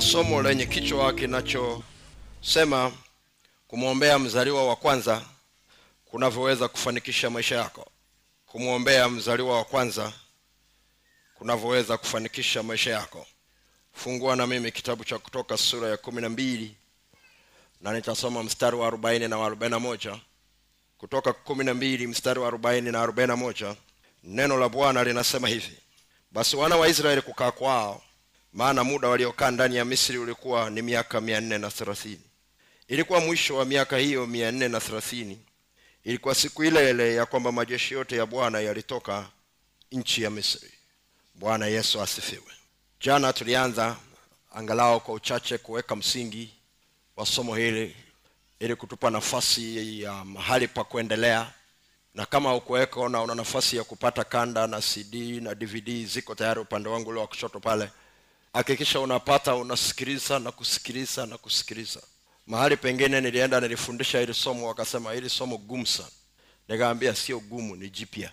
somo lenye kichwa kinachosema kumwombea mzaliwa wa kwanza kunavyoweza kufanikisha maisha yako. Kumwombea mzaliwa wa kwanza kunavyoweza kufanikisha maisha yako. Fungua na mimi kitabu cha kutoka sura ya kumi na mbili na nitasoma mstari wa arobaini na arobaini na moja. Kutoka kumi na mbili mstari wa arobaini na arobaini na moja neno la bwana linasema hivi. Basi wana wa israeli kukaa kwao maana muda waliokaa ndani ya misri ulikuwa ni miaka mia nne na thelathini. Ilikuwa mwisho wa miaka hiyo mia nne na thelathini. Ilikuwa siku ile ile ya kwamba majeshi yote ya bwana yalitoka nchi ya misri. Bwana yesu asifiwe. Jana tulianza angalau kwa uchache kuweka msingi wa somo hili ili kutupa nafasi ya mahali pa kuendelea. Na kama ukuweko na una nafasi ya kupata kanda na cd na dvd ziko tayari upande wangu ule wa kushoto pale hakikisha unapata unasikiliza na kusikiliza na kusikiliza. Mahali pengine nilienda nilifundisha hili somo wakasema hili somo gumu sana. Nikaambia sio gumu ni jipya.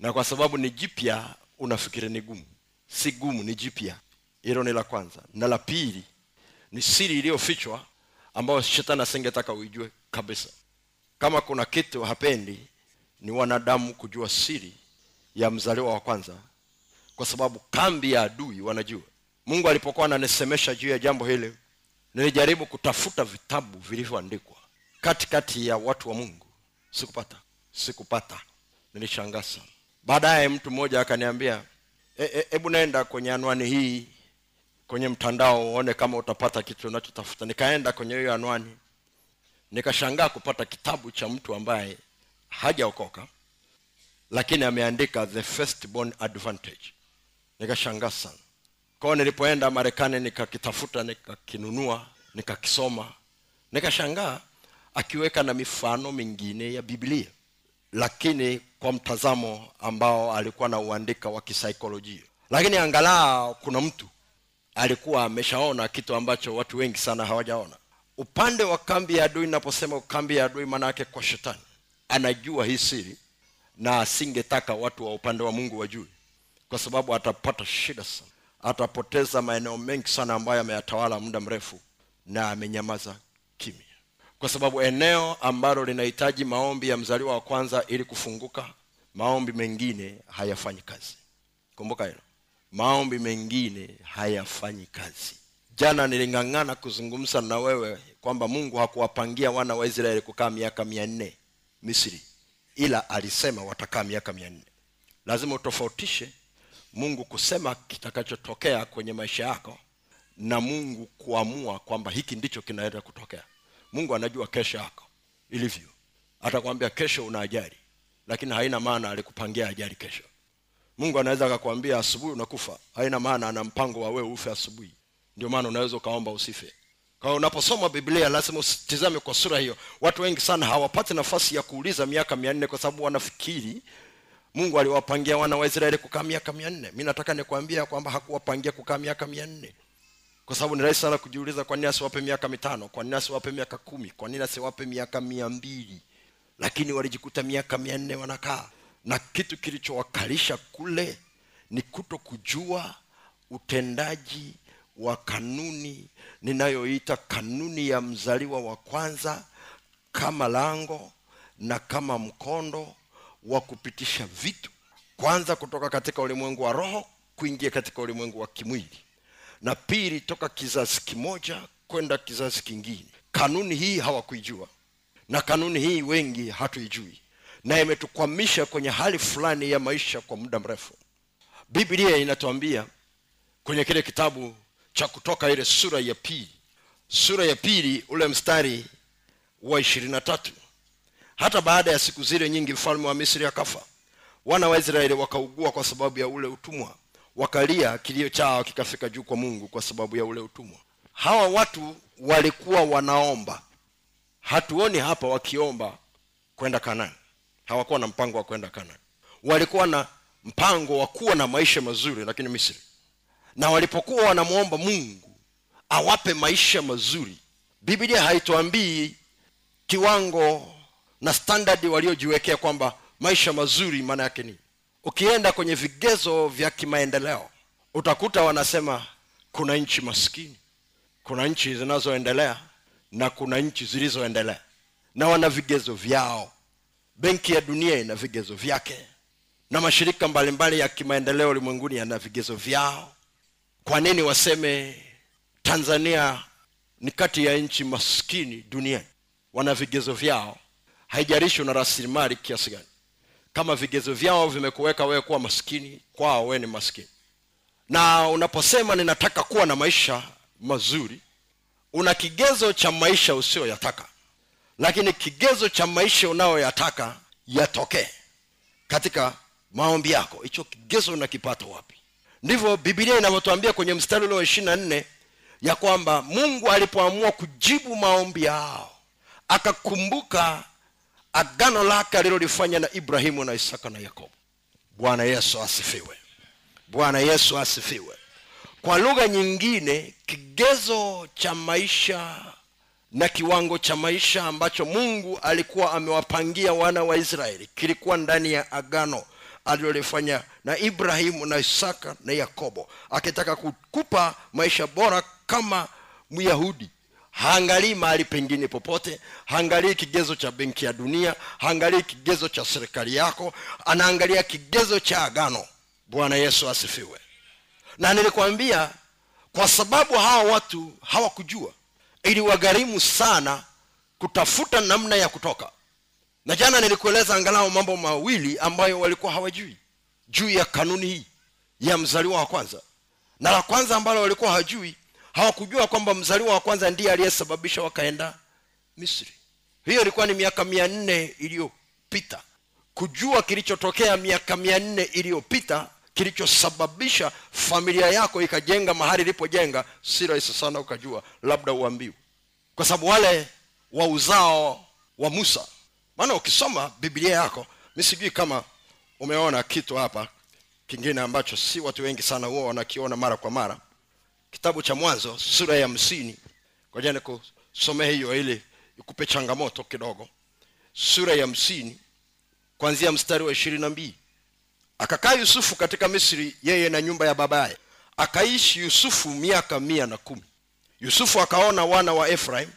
Na kwa sababu ni jipya unafikiri ni gumu. Si gumu ni jipya. Hilo ni la kwanza. Na la pili ni siri iliyofichwa ambayo shetani asingetaka uijue kabisa. Kama kuna kitu hapendi ni wanadamu kujua siri ya mzaliwa wa kwanza kwa sababu kambi ya adui wanajua mungu alipokuwa ananisemesha juu ya jambo hili nilijaribu kutafuta vitabu vilivyoandikwa katikati ya watu wa mungu. Sikupata sikupata. Nilishangaa sana. Baadaye mtu mmoja akaniambia hebu e, e, kwenye anwani hii kwenye mtandao uone kama utapata kitu unachotafuta. Nikaenda kwenye hiyo anwani nikashangaa kupata kitabu cha mtu ambaye hajaokoka lakini ameandika the first born advantage. Nikashangaa sana kwao nilipoenda marekani nikakitafuta nikakinunua nikakisoma nikashangaa akiweka na mifano mingine ya biblia lakini kwa mtazamo ambao alikuwa na uandika wa kisaikolojia. Lakini angalaa kuna mtu alikuwa ameshaona kitu ambacho watu wengi sana hawajaona. Upande wa kambi ya adui naposema kambi ya adui maanaake kwa shetani. Anajua hii siri na asingetaka watu wa upande wa mungu wajue kwa sababu atapata shida sana atapoteza maeneo mengi sana ambayo ameyatawala muda mrefu na amenyamaza kimya. Kwa sababu eneo ambalo linahitaji maombi ya mzaliwa wa kwanza ili kufunguka maombi mengine hayafanyi kazi. Kumbuka hilo. Maombi mengine hayafanyi kazi. Jana niling'ang'ana kuzungumza na wewe kwamba mungu hakuwapangia wana wa israeli kukaa miaka mia nne misri ila alisema watakaa miaka mia nne. Lazima utofautishe mungu kusema kitakachotokea kwenye maisha yako na mungu kuamua kwamba hiki ndicho kinaenda kutokea. Mungu anajua kesho yako ilivyo. Atakwambia kesho una ajali lakini haina maana alikupangia ajali kesho. Mungu anaweza akakwambia asubuhi unakufa haina maana ana mpango wa wewe ufe asubuhi. Ndio maana unaweza ukaomba usife. Kwa unaposoma biblia lazima usitizame kwa sura hiyo. Watu wengi sana hawapati nafasi ya kuuliza miaka mia nne kwa sababu wanafikiri mungu aliwapangia wana wa israeli kukaa miaka mia nne. Mi nataka nikuambia kwamba hakuwapangia kukaa miaka mia nne. Kwa sababu ni rahisi sana kujiuliza kwa nini asiwape miaka mitano kwa nini asiwape miaka kumi kwa nini asiwape miaka mia mbili. Lakini walijikuta miaka mia nne wanakaa. Na kitu kilichowakalisha kule ni kuto kujua utendaji wa kanuni ninayoita kanuni ya mzaliwa wa kwanza kama lango na kama mkondo wa kupitisha vitu. Kwanza kutoka katika ulimwengu wa roho kuingia katika ulimwengu wa kimwili. Na pili toka kizazi kimoja kwenda kizazi kingine. Kanuni hii hawakuijua. Na kanuni hii wengi hatuijui. Na imetukwamisha kwenye hali fulani ya maisha kwa muda mrefu. Biblia inatuambia kwenye kile kitabu cha kutoka ile sura ya pili. Sura ya pili ule mstari wa ishirini na tatu hata baada ya siku zile nyingi mfalme wa misri akafa. Wana wa israeli wakaugua kwa sababu ya ule utumwa. Wakalia kilio chao kikafika juu kwa mungu kwa sababu ya ule utumwa. Hawa watu walikuwa wanaomba. Hatuoni hapa wakiomba kwenda kanani hawakuwa na mpango wa kwenda kanani walikuwa na mpango wa kuwa na maisha mazuri lakini misri. Na walipokuwa wanamwomba mungu awape maisha mazuri biblia haituambii kiwango na standard waliojiwekea kwamba maisha mazuri maana yake ni. Ukienda kwenye vigezo vya kimaendeleo utakuta wanasema kuna nchi maskini kuna nchi zinazoendelea na kuna nchi zilizoendelea na wana vigezo vyao. Benki ya dunia ina vigezo vyake na mashirika mbalimbali mbali ya kimaendeleo ulimwenguni yana vigezo vyao. Kwa nini waseme tanzania ni kati ya nchi maskini duniani? Wana vigezo vyao haijarishi una rasilimali kiasi gani. Kama vigezo vyao vimekuweka wewe kuwa maskini kwao wewe ni maskini. Na unaposema ninataka kuwa na maisha mazuri una kigezo cha maisha usiyoyataka. Lakini kigezo cha maisha unayoyataka yatokee katika maombi yako. Hicho kigezo unakipata wapi? Ndivyo bibilia inavyotuambia kwenye mstari ule wa ishiri na nne ya kwamba mungu alipoamua kujibu maombi yao akakumbuka agano lake alilolifanya na ibrahimu na isaka na yakobo. Bwana yesu asifiwe. Bwana yesu asifiwe. Kwa lugha nyingine kigezo cha maisha na kiwango cha maisha ambacho mungu alikuwa amewapangia wana wa israeli kilikuwa ndani ya agano alilolifanya na ibrahimu na isaka na yakobo akitaka kukupa maisha bora kama myahudi haangalii mahali pengine popote. Haangalii kigezo cha benki ya dunia. Haangalii kigezo cha serikali yako. Anaangalia kigezo cha agano. Bwana yesu asifiwe. Na nilikwambia kwa sababu hawa watu hawakujua ili wagharimu sana kutafuta namna ya kutoka. Na jana nilikueleza angalau mambo mawili ambayo walikuwa hawajui juu ya kanuni hii ya mzaliwa wa kwanza. Na la kwanza ambalo walikuwa hawajui hawakujua kwamba mzaliwa wa kwanza ndiye aliyesababisha wakaenda misri. Hiyo ilikuwa ni miaka mia nne iliyopita. Kujua kilichotokea miaka mia nne iliyopita kilichosababisha familia yako ikajenga mahali ilipojenga si rahisi sana ukajua labda uambiwe. Kwa sababu wale wa uzao wa musa. Maana ukisoma biblia yako mi sijui kama umeona kitu hapa kingine ambacho si watu wengi sana huwa wanakiona mara kwa mara kitabu cha mwanzo sura ya hamsini. Ngoja kusomea hiyo ili ikupe changamoto kidogo. Sura ya hamsini kuanzia mstari wa ishirini na mbili. Akakaa yusufu katika misri yeye na nyumba ya babaye. Akaishi yusufu miaka mia na kumi. Yusufu akaona wana wa efraim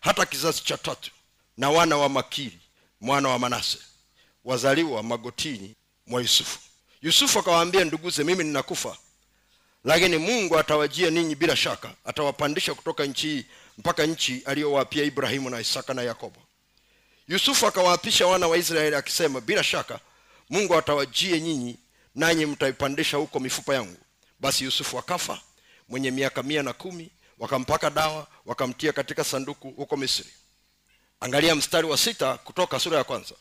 hata kizazi cha tatu na wana wa makiri mwana wa manase wazaliwa magotini mwa yusufu. Yusufu akawaambia nduguze mimi ninakufa lakini mungu atawajia ninyi bila shaka. Atawapandisha kutoka nchi hii mpaka nchi aliyowapia ibrahimu na isaka na yakobo. Yusufu akawaapisha wana wa israeli akisema bila shaka mungu atawajie nyinyi nanyi mtaipandisha huko mifupa yangu. Basi yusufu akafa mwenye miaka mia na kumi wakampaka dawa wakamtia katika sanduku huko misri. Angalia mstari wa sita kutoka sura ya kwanza.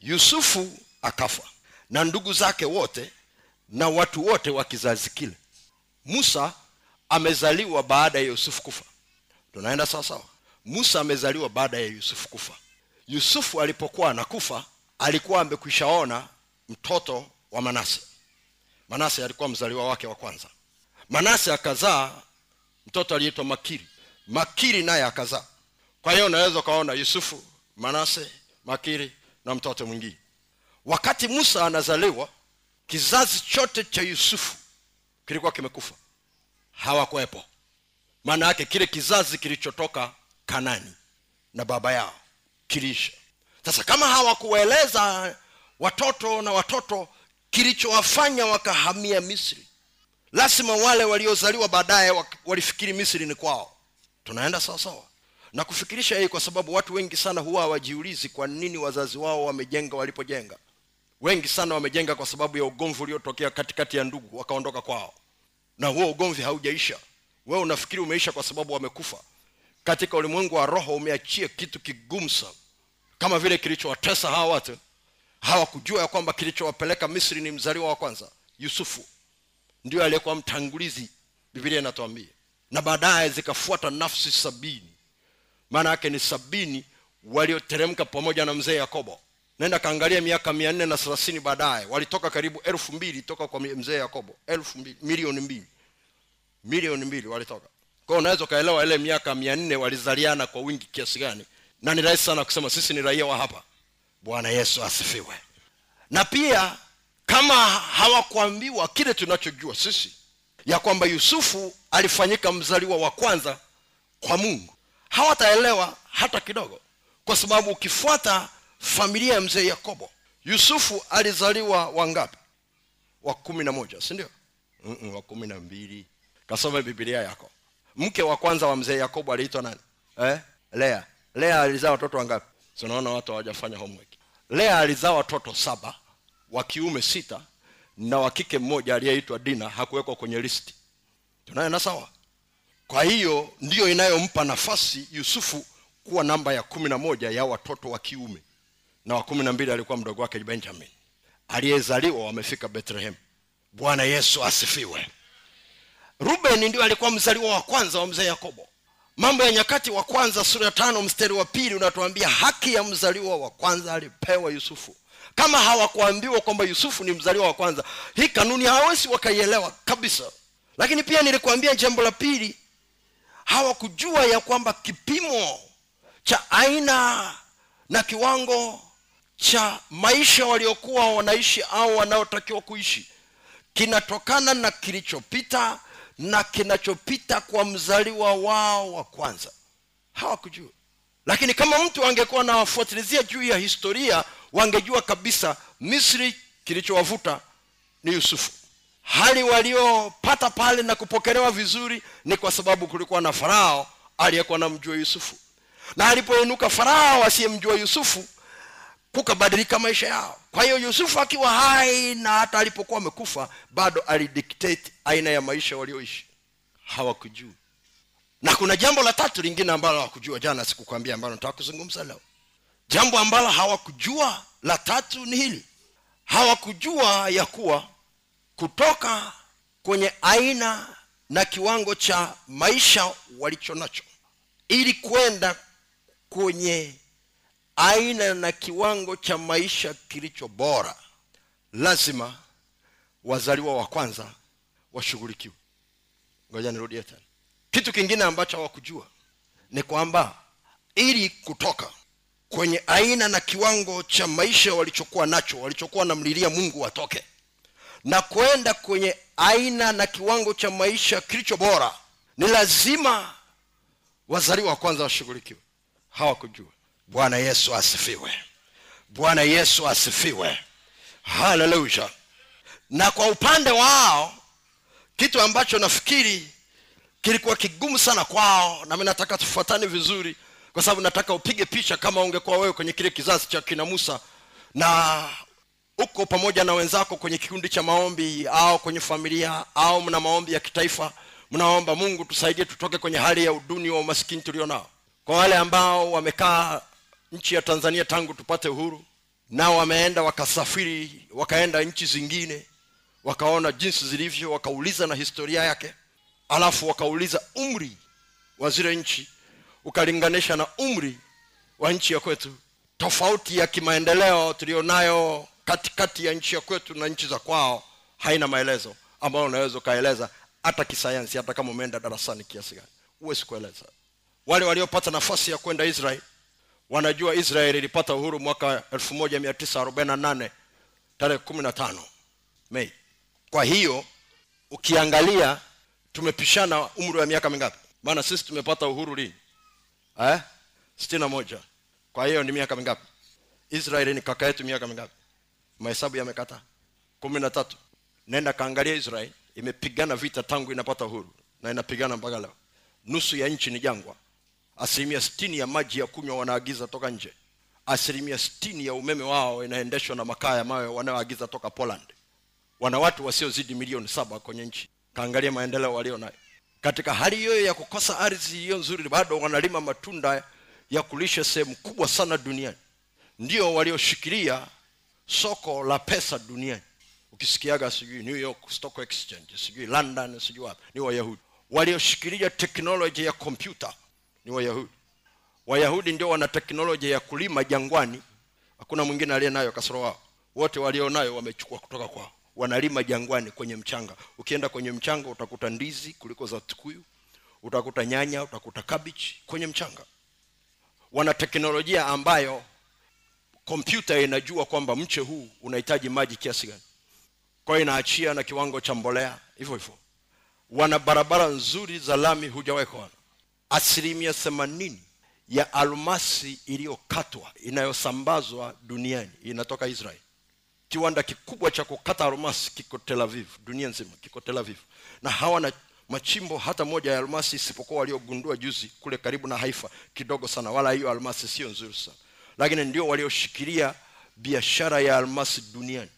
Yusufu akafa na ndugu zake wote na watu wote wa kizazi kile musa amezaliwa baada ya yusufu kufa. Tunaenda sawasawa musa amezaliwa baada ya yusufu kufa. Yusufu alipokuwa anakufa alikuwa amekwishaona mtoto wa manase. Manase alikuwa mzaliwa wake wa kwanza. Manase akazaa mtoto aliyeitwa makiri. Makiri naye akazaa. Kwa hiyo unaweza ukaona yusufu manase makiri na mtoto mwingine. Wakati musa anazaliwa kizazi chote cha yusufu kilikuwa kimekufa. Hawakuwepo. Maana yake kile kizazi kilichotoka kanani na baba yao kiliisha. Sasa kama hawakuwaeleza watoto na watoto kilichowafanya wakahamia misri lazima wale waliozaliwa baadaye walifikiri misri ni kwao. Tunaenda sawasawa na kufikirisha hii kwa sababu watu wengi sana huwa hawajiulizi kwa nini wazazi wao wamejenga walipojenga wengi sana wamejenga kwa sababu ya ugomvi uliotokea katikati ya ndugu wakaondoka kwao. Na huo ugomvi haujaisha. Wewe unafikiri umeisha kwa sababu wamekufa? Katika ulimwengu wa roho umeachia kitu kigumu sana. Kama vile kilichowatesa hawa watu. Hawakujua ya kwamba kilichowapeleka misri ni mzaliwa wa kwanza yusufu. Ndio aliyekuwa mtangulizi bibilia inatuambia. Na baadaye zikafuata nafsi sabini. Maana yake ni sabini walioteremka pamoja na mzee yakobo naenda kaangalia miaka mia nne na thelathini baadaye. Walitoka karibu elfu mbili toka kwa mzee yakobo. Elfu mbili milioni mbili. Milioni mbili walitoka. Kwao unaweza ukaelewa ile miaka mia nne walizaliana kwa wingi kiasi gani. Na ni rahisi sana kusema sisi ni raia wa hapa. Bwana yesu asifiwe. Na pia kama hawakuambiwa kile tunachojua sisi ya kwamba yusufu alifanyika mzaliwa wa kwanza kwa mungu hawataelewa hata kidogo. Kwa sababu ukifuata familia ya mzee yakobo. Yusufu alizaliwa wangapi? Wa kumi na moja sindio wa kumi na mbili. Kasome bibilia yako. Mke wa kwanza wa mzee yakobo aliitwa nani? Eh? lea. Lea alizaa watoto wangapi? Tunaona watu hawajafanya homework. Lea alizaa watoto saba wa kiume sita na wa kike mmoja aliyeitwa dina hakuwekwa kwenye listi. Tunaenda sawa? Kwa hiyo ndiyo inayompa nafasi yusufu kuwa namba ya kumi na moja ya watoto wa kiume na wa kumi na mbili alikuwa mdogo wake benjamin. Aliyezaliwa wamefika bethlehem. Bwana yesu asifiwe. Ruben ndio alikuwa mzaliwa wa kwanza wa mzee yakobo. Mambo ya nyakati wa kwanza sura tano mstari wa pili unatuambia haki ya mzaliwa wa kwanza alipewa yusufu. Kama hawakuambiwa kwamba yusufu ni mzaliwa wa kwanza hii kanuni hawawezi wakaielewa kabisa. Lakini pia nilikuambia jambo la pili hawakujua ya kwamba kipimo cha aina na kiwango cha maisha waliokuwa wanaishi au wanaotakiwa kuishi. Kinatokana na kilichopita na kinachopita kwa mzaliwa wao wa kwanza. Hawakujua. Lakini kama mtu angekuwa anawafuatilizia juu ya historia wangejua kabisa misri kilichowavuta ni yusufu. Hali waliopata pale na kupokelewa vizuri ni kwa sababu kulikuwa na farao aliyekuwa namjua yusufu. Na alipoinuka farao asiyemjua yusufu kukabadilika maisha yao. Kwa hiyo yusufu akiwa hai na hata alipokuwa amekufa bado alidictate aina ya maisha walioishi. Hawakujua na kuna jambo la tatu lingine ambalo hawakujua. Jana sikukwambia ambalo nataka kuzungumza leo. Jambo ambalo hawakujua la tatu ni hili. Hawakujua ya kuwa kutoka kwenye aina na kiwango cha maisha walicho nacho ili kwenda kwenye aina na kiwango cha maisha kilicho bora lazima wazaliwa wa kwanza washughulikiwe. Ngoja nirudie tena. Kitu kingine ambacho hawakujua ni kwamba ili kutoka kwenye aina na kiwango cha maisha walichokuwa nacho walichokuwa wanamlilia mungu watoke na kwenda kwenye aina na kiwango cha maisha kilicho bora ni lazima wazaliwa wa kwanza washughulikiwe. Hawakujua bwana yesu asifiwe. Bwana yesu asifiwe. Haleluya na kwa upande wao kitu ambacho nafikiri kilikuwa kigumu sana kwao na mi nataka tufuatane vizuri kwa sababu nataka upige picha kama ungekuwa wewe kwenye kile kizazi cha kina musa na uko pamoja na wenzako kwenye kikundi cha maombi au kwenye familia au mna maombi ya kitaifa mnaomba mungu tusaidie tutoke kwenye hali ya uduni wa umaskini tulionao. Kwa wale ambao wamekaa nchi ya tanzania tangu tupate uhuru nao wameenda wakasafiri wakaenda nchi zingine wakaona jinsi zilivyo wakauliza na historia yake alafu wakauliza umri wa zile nchi ukalinganisha na umri wa nchi ya kwetu. Tofauti ya kimaendeleo tulionayo katikati ya nchi ya kwetu na nchi za kwao haina maelezo ambayo unaweza ukaeleza hata kisayansi hata kama umeenda darasani kiasi gani. Huwezi kueleza. Wale waliopata nafasi ya kwenda israel wanajua israeli ilipata uhuru mwaka 1948 tarehe 15 mei kwa hiyo ukiangalia tumepishana umri wa miaka mingapi? Maana sisi tumepata uhuru lini? Eh? moja. Kwa hiyo ni miaka mingapi? Israeli ni kaka yetu miaka mingapi? Mahesabu yamekata. kumi na tatu. Nenda kaangalia israeli imepigana vita tangu inapata uhuru na inapigana mpaka leo. Nusu ya nchi ni jangwa asilimia sitini ya maji ya kunywa wanaagiza toka nje. Asilimia sitini ya umeme wao inaendeshwa na makaa ya mawe wanaoagiza toka poland. Wana watu wasiozidi milioni saba kwenye nchi. Kaangalia maendeleo walio nayo. Katika hali hiyo ya kukosa ardhi hiyo nzuri bado wanalima matunda ya kulisha sehemu kubwa sana duniani. Ndio walioshikilia soko la pesa duniani. Ukisikiaga sijui new york stock exchange sijui london sijui wapi ni wayahudi. Walioshikilia teknoloji ya kompyuta ni wayahudi. Wayahudi ndio wana teknolojia ya kulima jangwani. Hakuna mwingine aliye nayo kasoro wao. Wote walio nayo wamechukua kutoka kwao. Wanalima jangwani kwenye mchanga. Ukienda kwenye mchanga utakuta ndizi kuliko za tukuyu utakuta nyanya utakuta kabichi kwenye mchanga. Wana teknolojia ambayo kompyuta inajua kwamba mche huu unahitaji maji kiasi gani. Kwa inaachia na kiwango cha mbolea hivyo hivyo. Wana barabara nzuri za lami hujawahi kuona asilimia themanini ya almasi iliyokatwa inayosambazwa duniani inatoka israel. Kiwanda kikubwa cha kukata almasi kiko tel aviv dunia nzima kiko tel aviv. Na hawana machimbo hata moja ya almasi isipokuwa waliogundua juzi kule karibu na haifa kidogo sana wala hiyo almasi sio nzuri sana. Lakini ndio walioshikilia biashara ya almasi duniani.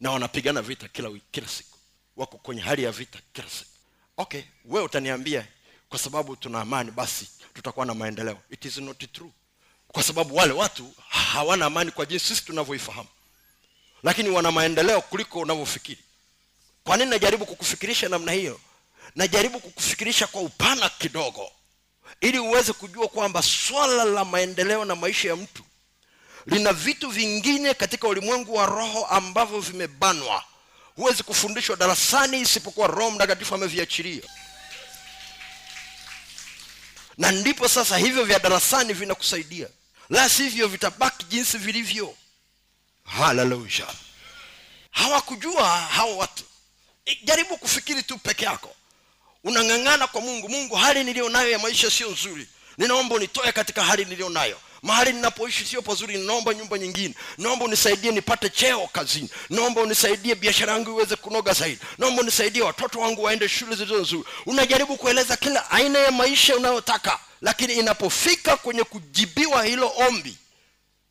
Na wanapigana vita kila kila siku. Wako kwenye hali ya vita kila siku. Okay wewe utaniambia kwa sababu tuna amani basi tutakuwa na maendeleo. It is not true. Kwa sababu wale watu hawana amani kwa jinsi sisi tunavyoifahamu. Lakini wana maendeleo kuliko unavyofikiri. Kwa nini najaribu kukufikirisha namna hiyo? Najaribu kukufikirisha kwa upana kidogo. Ili uweze kujua kwamba swala la maendeleo na maisha ya mtu lina vitu vingine katika ulimwengu wa roho ambavyo vimebanwa. Huwezi kufundishwa darasani isipokuwa roho mtakatifu ameviachilia na ndipo sasa hivyo vya darasani vinakusaidia. La sivyo vitabaki jinsi vilivyo. Haleluya hawakujua hawa watu. I- jaribu kufikiri tu peke yako. Unang'ang'ana kwa mungu. Mungu hali niliyo nayo ya maisha sio nzuri. Ninaomba unitoe katika hali niliyo nayo mahali ninapoishi sio pazuri ninaomba nyumba nyingine. Naomba unisaidie nipate cheo kazini. Naomba unisaidie biashara yangu iweze kunoga zaidi. Naomba unisaidie watoto wangu waende shule zilizo nzuri. Unajaribu kueleza kila aina ya maisha unayotaka lakini inapofika kwenye kujibiwa hilo ombi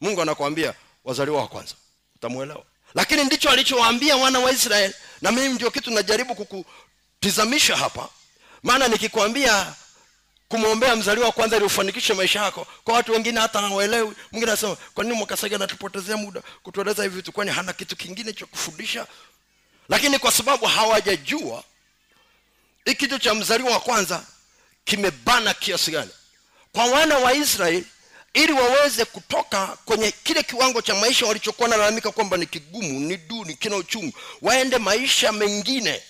mungu anakuambia wazaliwa wa kwanza. Utamwelewa lakini ndicho alichowaambia wana wa israeli. Na mimi ndio kitu najaribu kukutizamisha hapa. Maana nikikwambia kumwombea mzaliwa wa kwanza ili ufanikishe maisha yako. Kwa watu wengine hata hawaelewi. Mwingine anasema kwa nini mwakasagi anatupotezea muda kutueleza hivi vitu? Kwani hana kitu kingine cha kufundisha? Lakini kwa sababu hawajajua hii kitu cha mzaliwa wa kwanza kimebana kiasi gani. Kwa wana wa israeli ili waweze kutoka kwenye kile kiwango cha maisha walichokuwa nalalamika kwamba ni kigumu ni duni kina uchungu waende maisha mengine.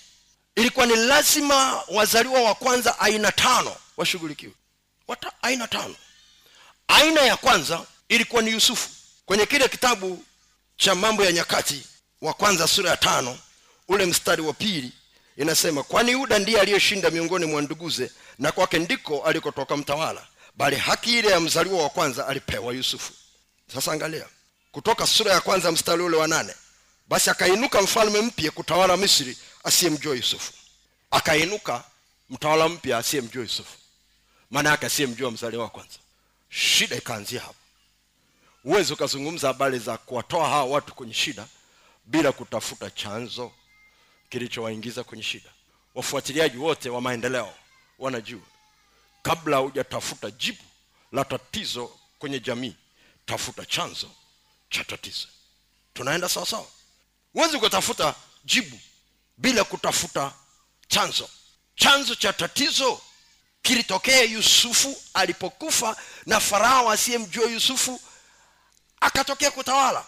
Ilikuwa ni lazima wazaliwa wa kwanza aina tano washughulikiwe. Wata aina tano aina ya kwanza ilikuwa ni yusufu. Kwenye kile kitabu cha mambo ya nyakati wa kwanza sura ya tano ule mstari wa pili inasema kwani yuda ndiye aliyeshinda miongoni mwa nduguze na kwake ndiko alikotoka mtawala bali haki ile ya mzaliwa wa kwanza alipewa yusufu. Sasa angalia kutoka sura ya kwanza mstari ule wa nane basi akainuka mfalme mpya kutawala misri asiyemjua yusufu. Akainuka mtawala mpya asiyemjua yusufu maana yake asiyemjua mzaliwa wa kwanza. Shida ikaanzia hapo. Huwezi ukazungumza habari za kuwatoa hawa watu kwenye shida bila kutafuta chanzo kilichowaingiza kwenye shida. Wafuatiliaji wote wa maendeleo wanajua kabla hujatafuta jibu la tatizo kwenye jamii tafuta chanzo cha tatizo. Tunaenda sawasawa huwezi ukatafuta jibu bila kutafuta chanzo. Chanzo cha tatizo kilitokea yusufu alipokufa na farao asiyemjua yusufu akatokea kutawala.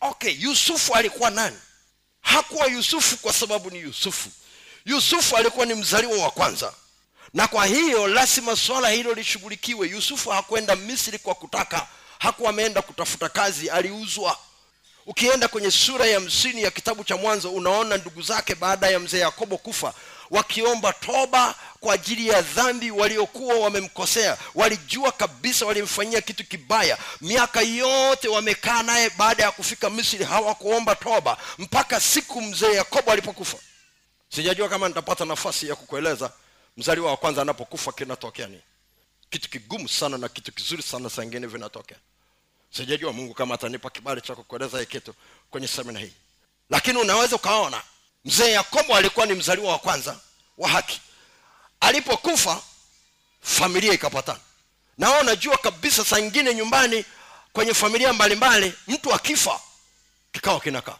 Okay yusufu alikuwa nani? Hakuwa yusufu kwa sababu ni yusufu. Yusufu alikuwa ni mzaliwa wa kwanza. Na kwa hiyo lazima swala hilo lishughulikiwe. Yusufu hakwenda misri kwa kutaka hakuwa ameenda kutafuta kazi aliuzwa. Ukienda kwenye sura ya hamsini ya kitabu cha mwanzo unaona ndugu zake baada ya mzee yakobo kufa wakiomba toba kwa ajili ya dhambi waliokuwa wamemkosea. Walijua kabisa walimfanyia kitu kibaya. Miaka yote wamekaa naye baada ya kufika misri hawakuomba toba mpaka siku mzee yakobo alipokufa. Sijajua kama nitapata nafasi ya kukueleza mzaliwa wa kwanza anapokufa kinatokea nini. Kitu kigumu sana na kitu kizuri sana sangine vinatokea. Sijajua mungu kama atanipa kibali cha kukueleza hii kitu kwenye semina hii. Lakini unaweza ukaona mzee yakobo alikuwa ni mzaliwa wa kwanza wa haki. Alipokufa familia ikapatana. Na wao unajua kabisa saa ingine nyumbani kwenye familia mbalimbali mtu akifa kikao kinakaa.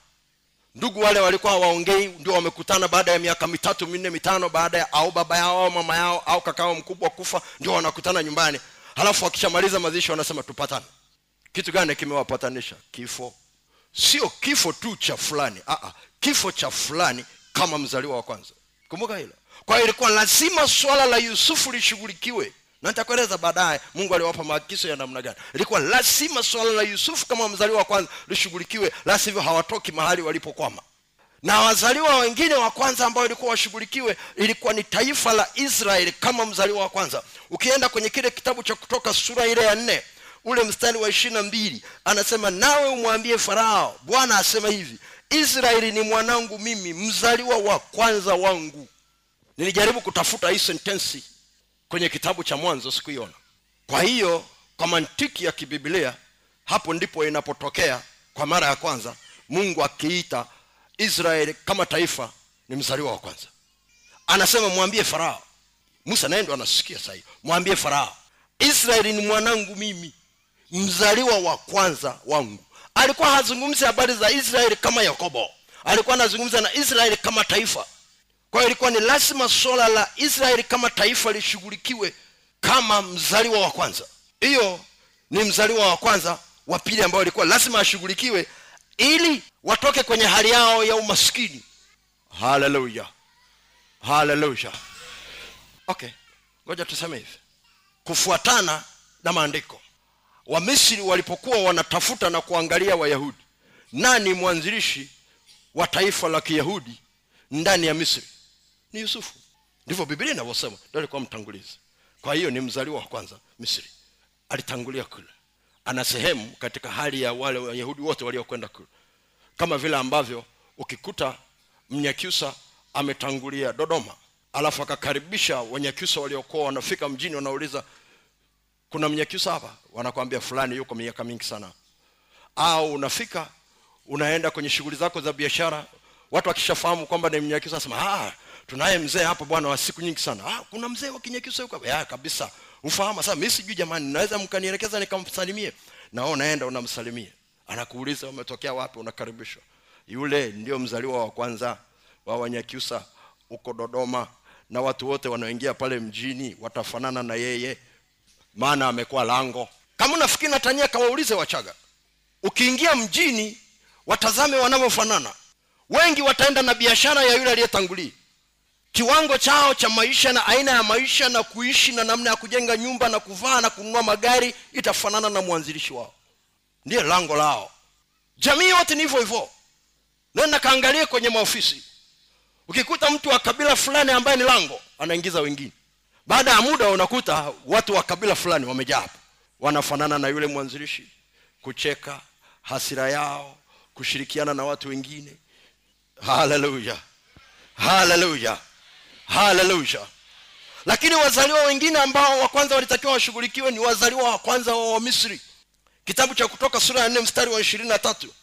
Ndugu wale walikuwa waongei ndio wamekutana baada ya miaka mitatu minne mitano baada ya au baba yao au mama yao au kakao mkubwa kufa ndio wanakutana nyumbani. Halafu wakishamaliza mazishi wanasema tupatane. Kitu gani kimewapatanisha? Kifo. Sio kifo tu cha fulani. Aa, kifo cha fulani kama mzaliwa wa kwanza. Kumbuka hilo. Kwa hiyo ilikuwa lazima swala la yusufu lishughulikiwe. Na nitakueleza baadaye mungu aliwapa maagizo ya namna gani. Ilikuwa lazima swala la yusufu kama mzaliwa wa kwanza lishughulikiwe la sivyo hawatoki mahali walipokwama. Na wazaliwa wengine wa kwanza ambao ilikuwa washughulikiwe ilikuwa ni taifa la israeli kama mzaliwa wa kwanza. Ukienda kwenye kile kitabu cha kutoka sura ile ya nne ule mstari wa ishiri na mbili anasema nawe umwambie farao bwana asema hivi israeli ni mwanangu mimi mzaliwa wa kwanza wangu. Nilijaribu kutafuta hii sentensi kwenye kitabu cha mwanzo sikuiona. Kwa hiyo kwa mantiki ya kibibilia hapo ndipo inapotokea kwa mara ya kwanza mungu akiita israeli kama taifa ni mzaliwa wa kwanza. Anasema mwambie farao. Musa naye ndo anasikia sahii mwambie farao israeli ni mwanangu mimi mzaliwa wa kwanza wangu alikuwa hazungumzi habari za israeli kama yakobo. Alikuwa anazungumza na israeli kama taifa. Kwa hiyo ilikuwa ni lazima swala la israeli kama taifa lishughulikiwe kama mzaliwa wa kwanza. Hiyo ni mzaliwa wa kwanza wa pili ambayo ilikuwa lazima ashughulikiwe ili watoke kwenye hali yao ya umaskini. Haleluya. Haleluya. Okay. Ngoja tuseme hivi. Kufuatana na maandiko wamisri walipokuwa wanatafuta na kuangalia wayahudi. Nani mwanzilishi wa taifa la kiyahudi ndani ya misri? Ni yusufu. Ndivyo biblia inavyosema. Ndio alikuwa mtangulizi. Kwa hiyo ni mzaliwa wa kwanza misri. Alitangulia kule. Ana sehemu katika hali ya wale wayahudi wote waliokwenda kule. Kama vile ambavyo ukikuta mnyakyusa ametangulia dodoma. Alafu akakaribisha wanyakyusa waliokuwa wanafika mjini wanauliza kuna mnyakyusa hapa wanakwambia fulani yuko miaka mingi sana. Au unafika unaenda kwenye shughuli zako za biashara watu wakishafahamu kwamba ni mnyakyusa asema ah, tunaye mzee hapa bwana wa siku nyingi sana. Ah, kuna mzee wa kinyakyusa yuko ya kabisa. Ufahamu sasa mimi sijui jamani naweza mkanielekeza nikamsalimie? Na wewe unaenda unamsalimia anakuuliza umetokea wapi? Unakaribishwa. Yule ndio mzaliwa wa kwanza wa wanyakyusa uko dodoma. Na watu wote wanaoingia pale mjini watafanana na yeye maana amekuwa lango. Kama unafikiri natania kawaulize wachaga. Ukiingia mjini watazame wanavyofanana. Wengi wataenda na biashara ya yule aliyetangulia. Kiwango chao cha maisha na aina ya maisha na kuishi na namna ya kujenga nyumba na kuvaa na kununua magari itafanana na mwanzilishi wao. Ndiye lango lao. Jamii yote ni hivyo hivyo. Nenda kaangalie kwenye maofisi. Ukikuta mtu wa kabila fulani ambaye ni lango anaingiza wengine baada ya muda unakuta watu wa kabila fulani wamejaa hapo. Wanafanana na yule mwanzilishi kucheka hasira yao kushirikiana na watu wengine. Haleluya. Haleluya. Haleluya. Lakini wazaliwa wengine ambao wa kwanza walitakiwa washughulikiwe ni wazaliwa wa kwanza wa wamisri. Kitabu cha kutoka sura ya nne mstari wa ishirini na tatu.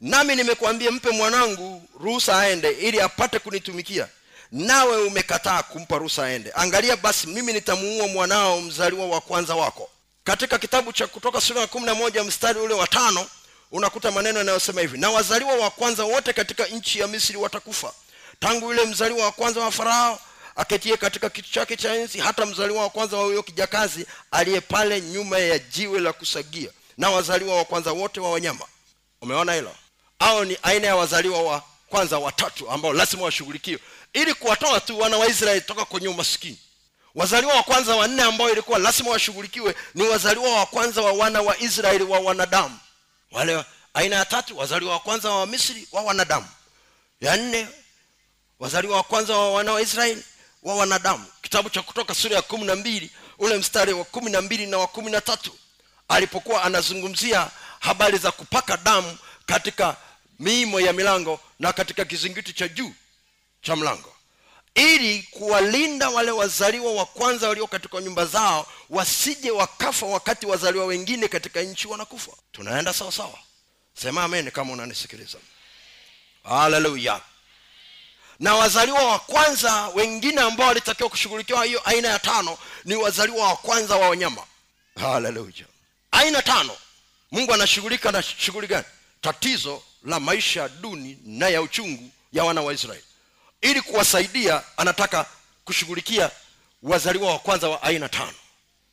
Nami nimekuambia mpe mwanangu ruhusa aende ili apate kunitumikia nawe umekataa kumpa ruhusa aende. Angalia basi mimi nitamuua mwanao mzaliwa wa kwanza wako. Katika kitabu cha kutoka sura ya kumi na moja mstari ule wa tano unakuta maneno yanayosema hivi na wazaliwa wa kwanza wote katika nchi ya misri watakufa. Tangu yule mzaliwa wa kwanza wa farao aketie katika kiti chake cha enzi hata mzaliwa wa kwanza wa huyo kijakazi aliye pale nyuma ya jiwe la kusagia. Na wazaliwa wa kwanza wote wa wanyama. Umeona hilo? Au ni aina ya wazaliwa wa kwanza watatu ambao lazima washughulikiwe ili kuwatoa tu wana wa israeli toka kwenye umaskini wazaliwa wa kwanza wanne ambao ilikuwa lazima washughulikiwe ni wazaliwa wa kwanza wa wana wa israeli wa wanadamu. Wale aina ya tatu wazaliwa wa kwanza wa misri wa wanadamu. Ya nne wazaliwa wa kwanza wa wana wa israeli wa wanadamu. Kitabu cha kutoka sura ya kumi na mbili ule mstari wa kumi na mbili na wa kumi na tatu alipokuwa anazungumzia habari za kupaka damu katika miimo ya milango na katika kizingiti cha juu cha mlango. Ili kuwalinda wale wazaliwa wa kwanza walio katika nyumba zao wasije wakafa wakati wazaliwa wengine katika nchi wanakufa. Tunaenda sawa sawa. Sema amen kama unanisikiliza. Haleluya na wazaliwa wa kwanza wengine ambao walitakiwa kushughulikiwa hiyo aina ya tano ni wazaliwa wa kwanza wa wanyama. Haleluya aina tano. Mungu anashughulika na shughuli gani? Tatizo la maisha duni na ya uchungu ya wana wa israeli ili kuwasaidia anataka kushughulikia wazaliwa wa kwanza wa aina tano.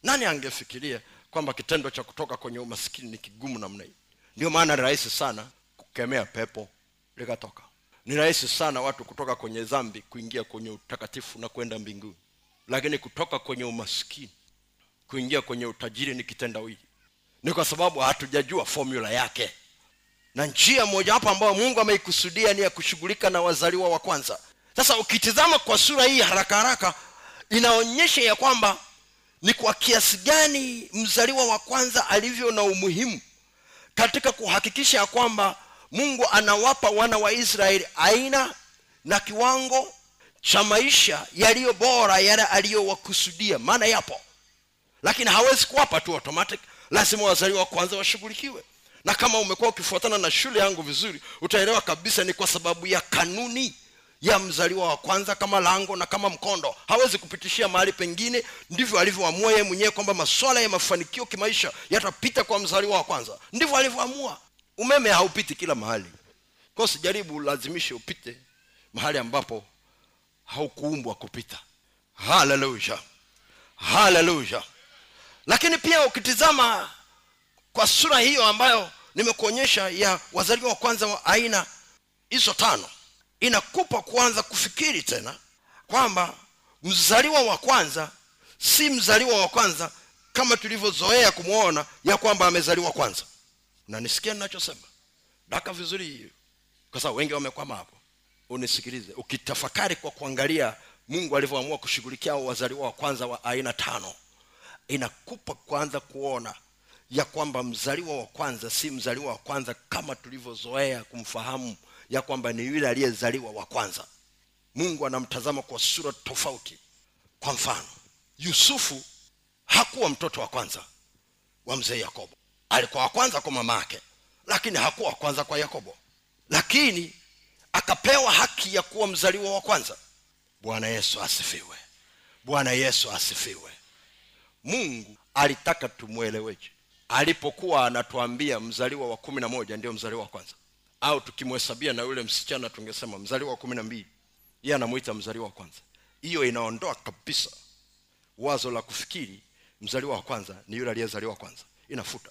Nani angefikiria kwamba kitendo cha kutoka kwenye umaskini ni kigumu namna hii? Ndio maana ni rahisi sana kukemea pepo likatoka. Ni rahisi sana watu kutoka kwenye dhambi kuingia kwenye utakatifu na kwenda mbinguni. Lakini kutoka kwenye umaskini kuingia kwenye utajiri ni kitendawili ni kwa sababu hatujajua fomula yake. Na njia mojawapo ambayo mungu ameikusudia ni ya kushughulika na wazaliwa wa kwanza sasa ukitizama kwa sura hii haraka haraka inaonyesha ya kwamba ni kwa kiasi gani mzaliwa wa kwanza alivyo na umuhimu katika kuhakikisha ya kwamba mungu anawapa wana wa israeli aina na kiwango cha maisha yaliyo bora yale aliyowakusudia. Maana yapo. Lakini hawezi kuwapa tu automatic. Lazima wazaliwa wa kwanza washughulikiwe. Na kama umekuwa ukifuatana na shule yangu vizuri utaelewa kabisa ni kwa sababu ya kanuni ya mzaliwa wa kwanza kama lango na kama mkondo. Hawezi kupitishia mahali pengine. Ndivyo alivyoamua yeye mwenyewe kwamba maswala ya mafanikio kimaisha yatapita kwa mzaliwa wa kwanza. Ndivyo alivyoamua. Umeme haupiti kila mahali. Kwa sijaribu lazimishe upite mahali ambapo haukuumbwa kupita. Haleluya. Haleluya. Lakini pia ukitizama kwa sura hiyo ambayo nimekuonyesha ya wazaliwa wa kwanza wa aina hizo tano inakupa kuanza kufikiri tena kwamba mzaliwa wa kwanza si mzaliwa wa kwanza kama tulivyozoea kumwona ya kwamba amezaliwa kwanza. Na nisikia ninachosema. Daka vizuri kwa sababu wengi wamekwama hapo. Unisikilize. Ukitafakari kwa kuangalia mungu alivyoamua kushughulikia wazaliwa wa kwanza wa aina tano inakupa kwanza kuona ya kwamba mzaliwa wa kwanza si mzaliwa wa kwanza kama tulivyozoea kumfahamu ya kwamba ni yule aliyezaliwa wa kwanza. Mungu anamtazama kwa sura tofauti. Kwa mfano yusufu hakuwa mtoto wa kwanza wa mzee yakobo. Alikuwa wa kwanza kwa mama yake lakini hakuwa wa kwanza kwa yakobo. Lakini akapewa haki ya kuwa mzaliwa wa kwanza. Bwana yesu asifiwe. Bwana yesu asifiwe. Mungu alitaka tumweleweje? Alipokuwa anatuambia mzaliwa wa kumi na moja ndio mzaliwa wa kwanza au tukimhesabia na yule msichana tungesema mzaliwa wa kumi na mbili yeye anamwita mzaliwa wa kwanza. Hiyo inaondoa kabisa wazo la kufikiri mzaliwa wa kwanza ni yule aliyezaliwa kwanza. Inafuta.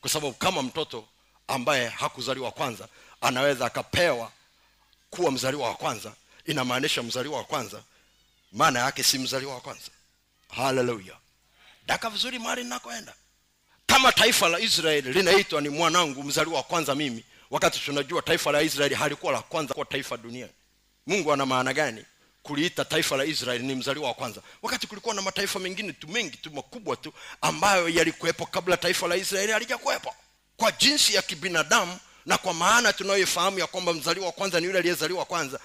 Kwa sababu kama mtoto ambaye hakuzaliwa kwanza anaweza akapewa kuwa mzaliwa wa kwanza inamaanisha mzaliwa wa kwanza maana yake si mzaliwa wa kwanza. Haleluya. Daka vizuri mahali ninakoenda. Kama taifa la israeli linaitwa ni mwanangu mzaliwa wa kwanza mimi wakati tunajua taifa la israeli halikuwa la kwanza kuwa taifa duniani. Mungu ana maana gani? Kuliita taifa la israeli ni mzaliwa wa kwanza. Wakati kulikuwa na mataifa mengine tu mengi tu makubwa tu ambayo yalikuwepo kabla taifa la israeli halijakuwepo. Kwa jinsi ya kibinadamu na kwa maana tunayoifahamu ya kwamba mzaliwa wa kwanza ni yule aliyezaliwa kwanza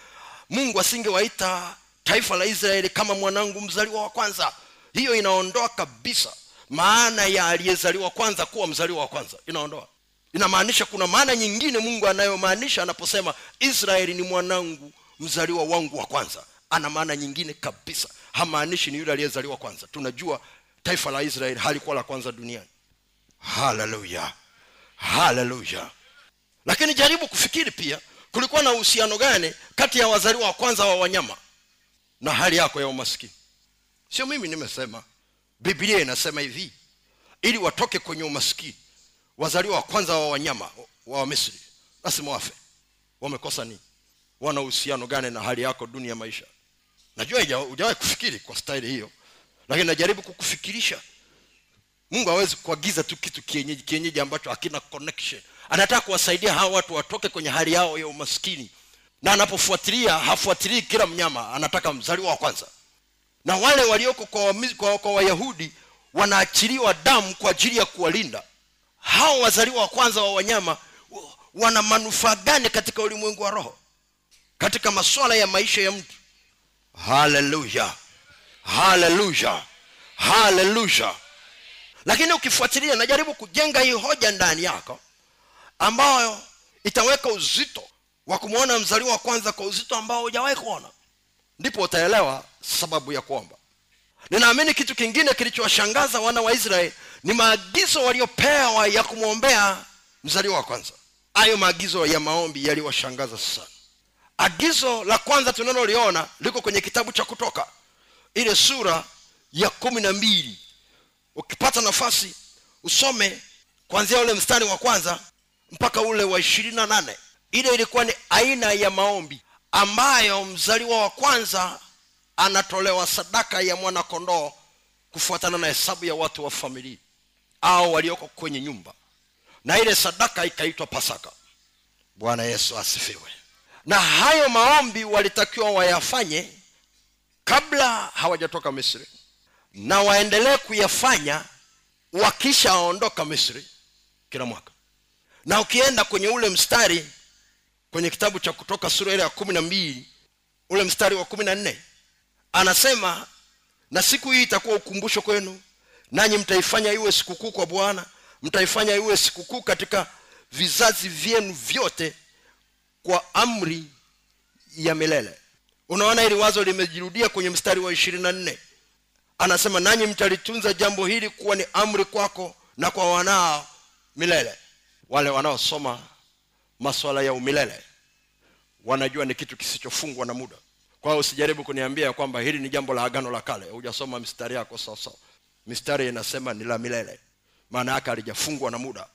mungu asingewaita taifa la israeli kama mwanangu mzaliwa wa kwanza. Hiyo inaondoa kabisa maana ya aliyezaliwa kwanza kuwa mzaliwa wa kwanza. Inaondoa inamaanisha kuna maana nyingine mungu anayomaanisha anaposema israeli ni mwanangu mzaliwa wangu wa kwanza. Ana maana nyingine kabisa. Hamaanishi ni yule aliyezaliwa kwanza. Tunajua taifa la israeli halikuwa la kwanza duniani. Haleluya. Haleluya. Lakini jaribu kufikiri pia kulikuwa na uhusiano gani kati ya wazaliwa wa kwanza wa wanyama na hali yako ya umaskini? Sio mimi nimesema. Biblia inasema hivi ili watoke kwenye umaskini wazaliwa wa kwanza wa wanyama wa wamisri lazima wafe. Wamekosa nini? Wana uhusiano gani na hali yako duni ya maisha? Najua hujawahi kufikiri kwa staili hiyo lakini najaribu kukufikirisha. Mungu hawezi kuagiza tu kitu kienyeji kienyeji ambacho hakina connection. Anataka kuwasaidia hawa watu watoke kwenye hali yao ya umaskini. Na anapofuatilia hafuatilii kila mnyama anataka mzaliwa wa kwanza. Na wale walioko kwa, kwa, kwa wayahudi wanaachiliwa damu kwa ajili ya kuwalinda hao wazaliwa wa kwanza wa wanyama wana manufaa gani katika ulimwengu wa roho? Katika masuala ya maisha ya mtu? Haleluya! Haleluya! Haleluya! Lakini ukifuatilia najaribu kujenga hii hoja ndani yako ambayo itaweka uzito wa kumwona mzaliwa wa kwanza kwa uzito ambao hujawahi kuona. Ndipo utaelewa sababu ya kuomba ninaamini kitu kingine kilichowashangaza wana wa israeli ni maagizo waliopewa ya kumwombea mzaliwa wa kwanza. Hayo maagizo ya maombi yaliwashangaza sana. Agizo la kwanza tunaloliona liko kwenye kitabu cha kutoka ile sura ya kumi na mbili. Ukipata nafasi usome kuanzia ule mstari wa kwanza mpaka ule wa ishirini na nane. Ile ilikuwa ni aina ya maombi ambayo mzaliwa wa kwanza anatolewa sadaka ya mwanakondoo kufuatana na hesabu ya watu wa familia au walioko kwenye nyumba. Na ile sadaka ikaitwa pasaka. Bwana yesu asifiwe. Na hayo maombi walitakiwa wayafanye kabla hawajatoka misri. Na waendelee kuyafanya wakishaondoka misri kila mwaka. Na ukienda kwenye ule mstari kwenye kitabu cha kutoka sura ile ya kumi na mbili ule mstari wa kumi na nne anasema na siku hii itakuwa ukumbusho kwenu. Nanyi mtaifanya iwe sikukuu kwa bwana mtaifanya iwe sikukuu katika vizazi vyenu vyote kwa amri ya milele. Unaona hili wazo limejirudia kwenye mstari wa ishirini na nne. Anasema nanyi mtalitunza jambo hili kuwa ni amri kwako na kwa wanao milele. Wale wanaosoma maswala ya umilele wanajua ni kitu kisichofungwa na muda kwa hiyo usijaribu kuniambia kwamba hili ni jambo la agano la kale. Hujasoma mistari yako sawasawa mistari inasema ni la milele. Maana yake alijafungwa na muda.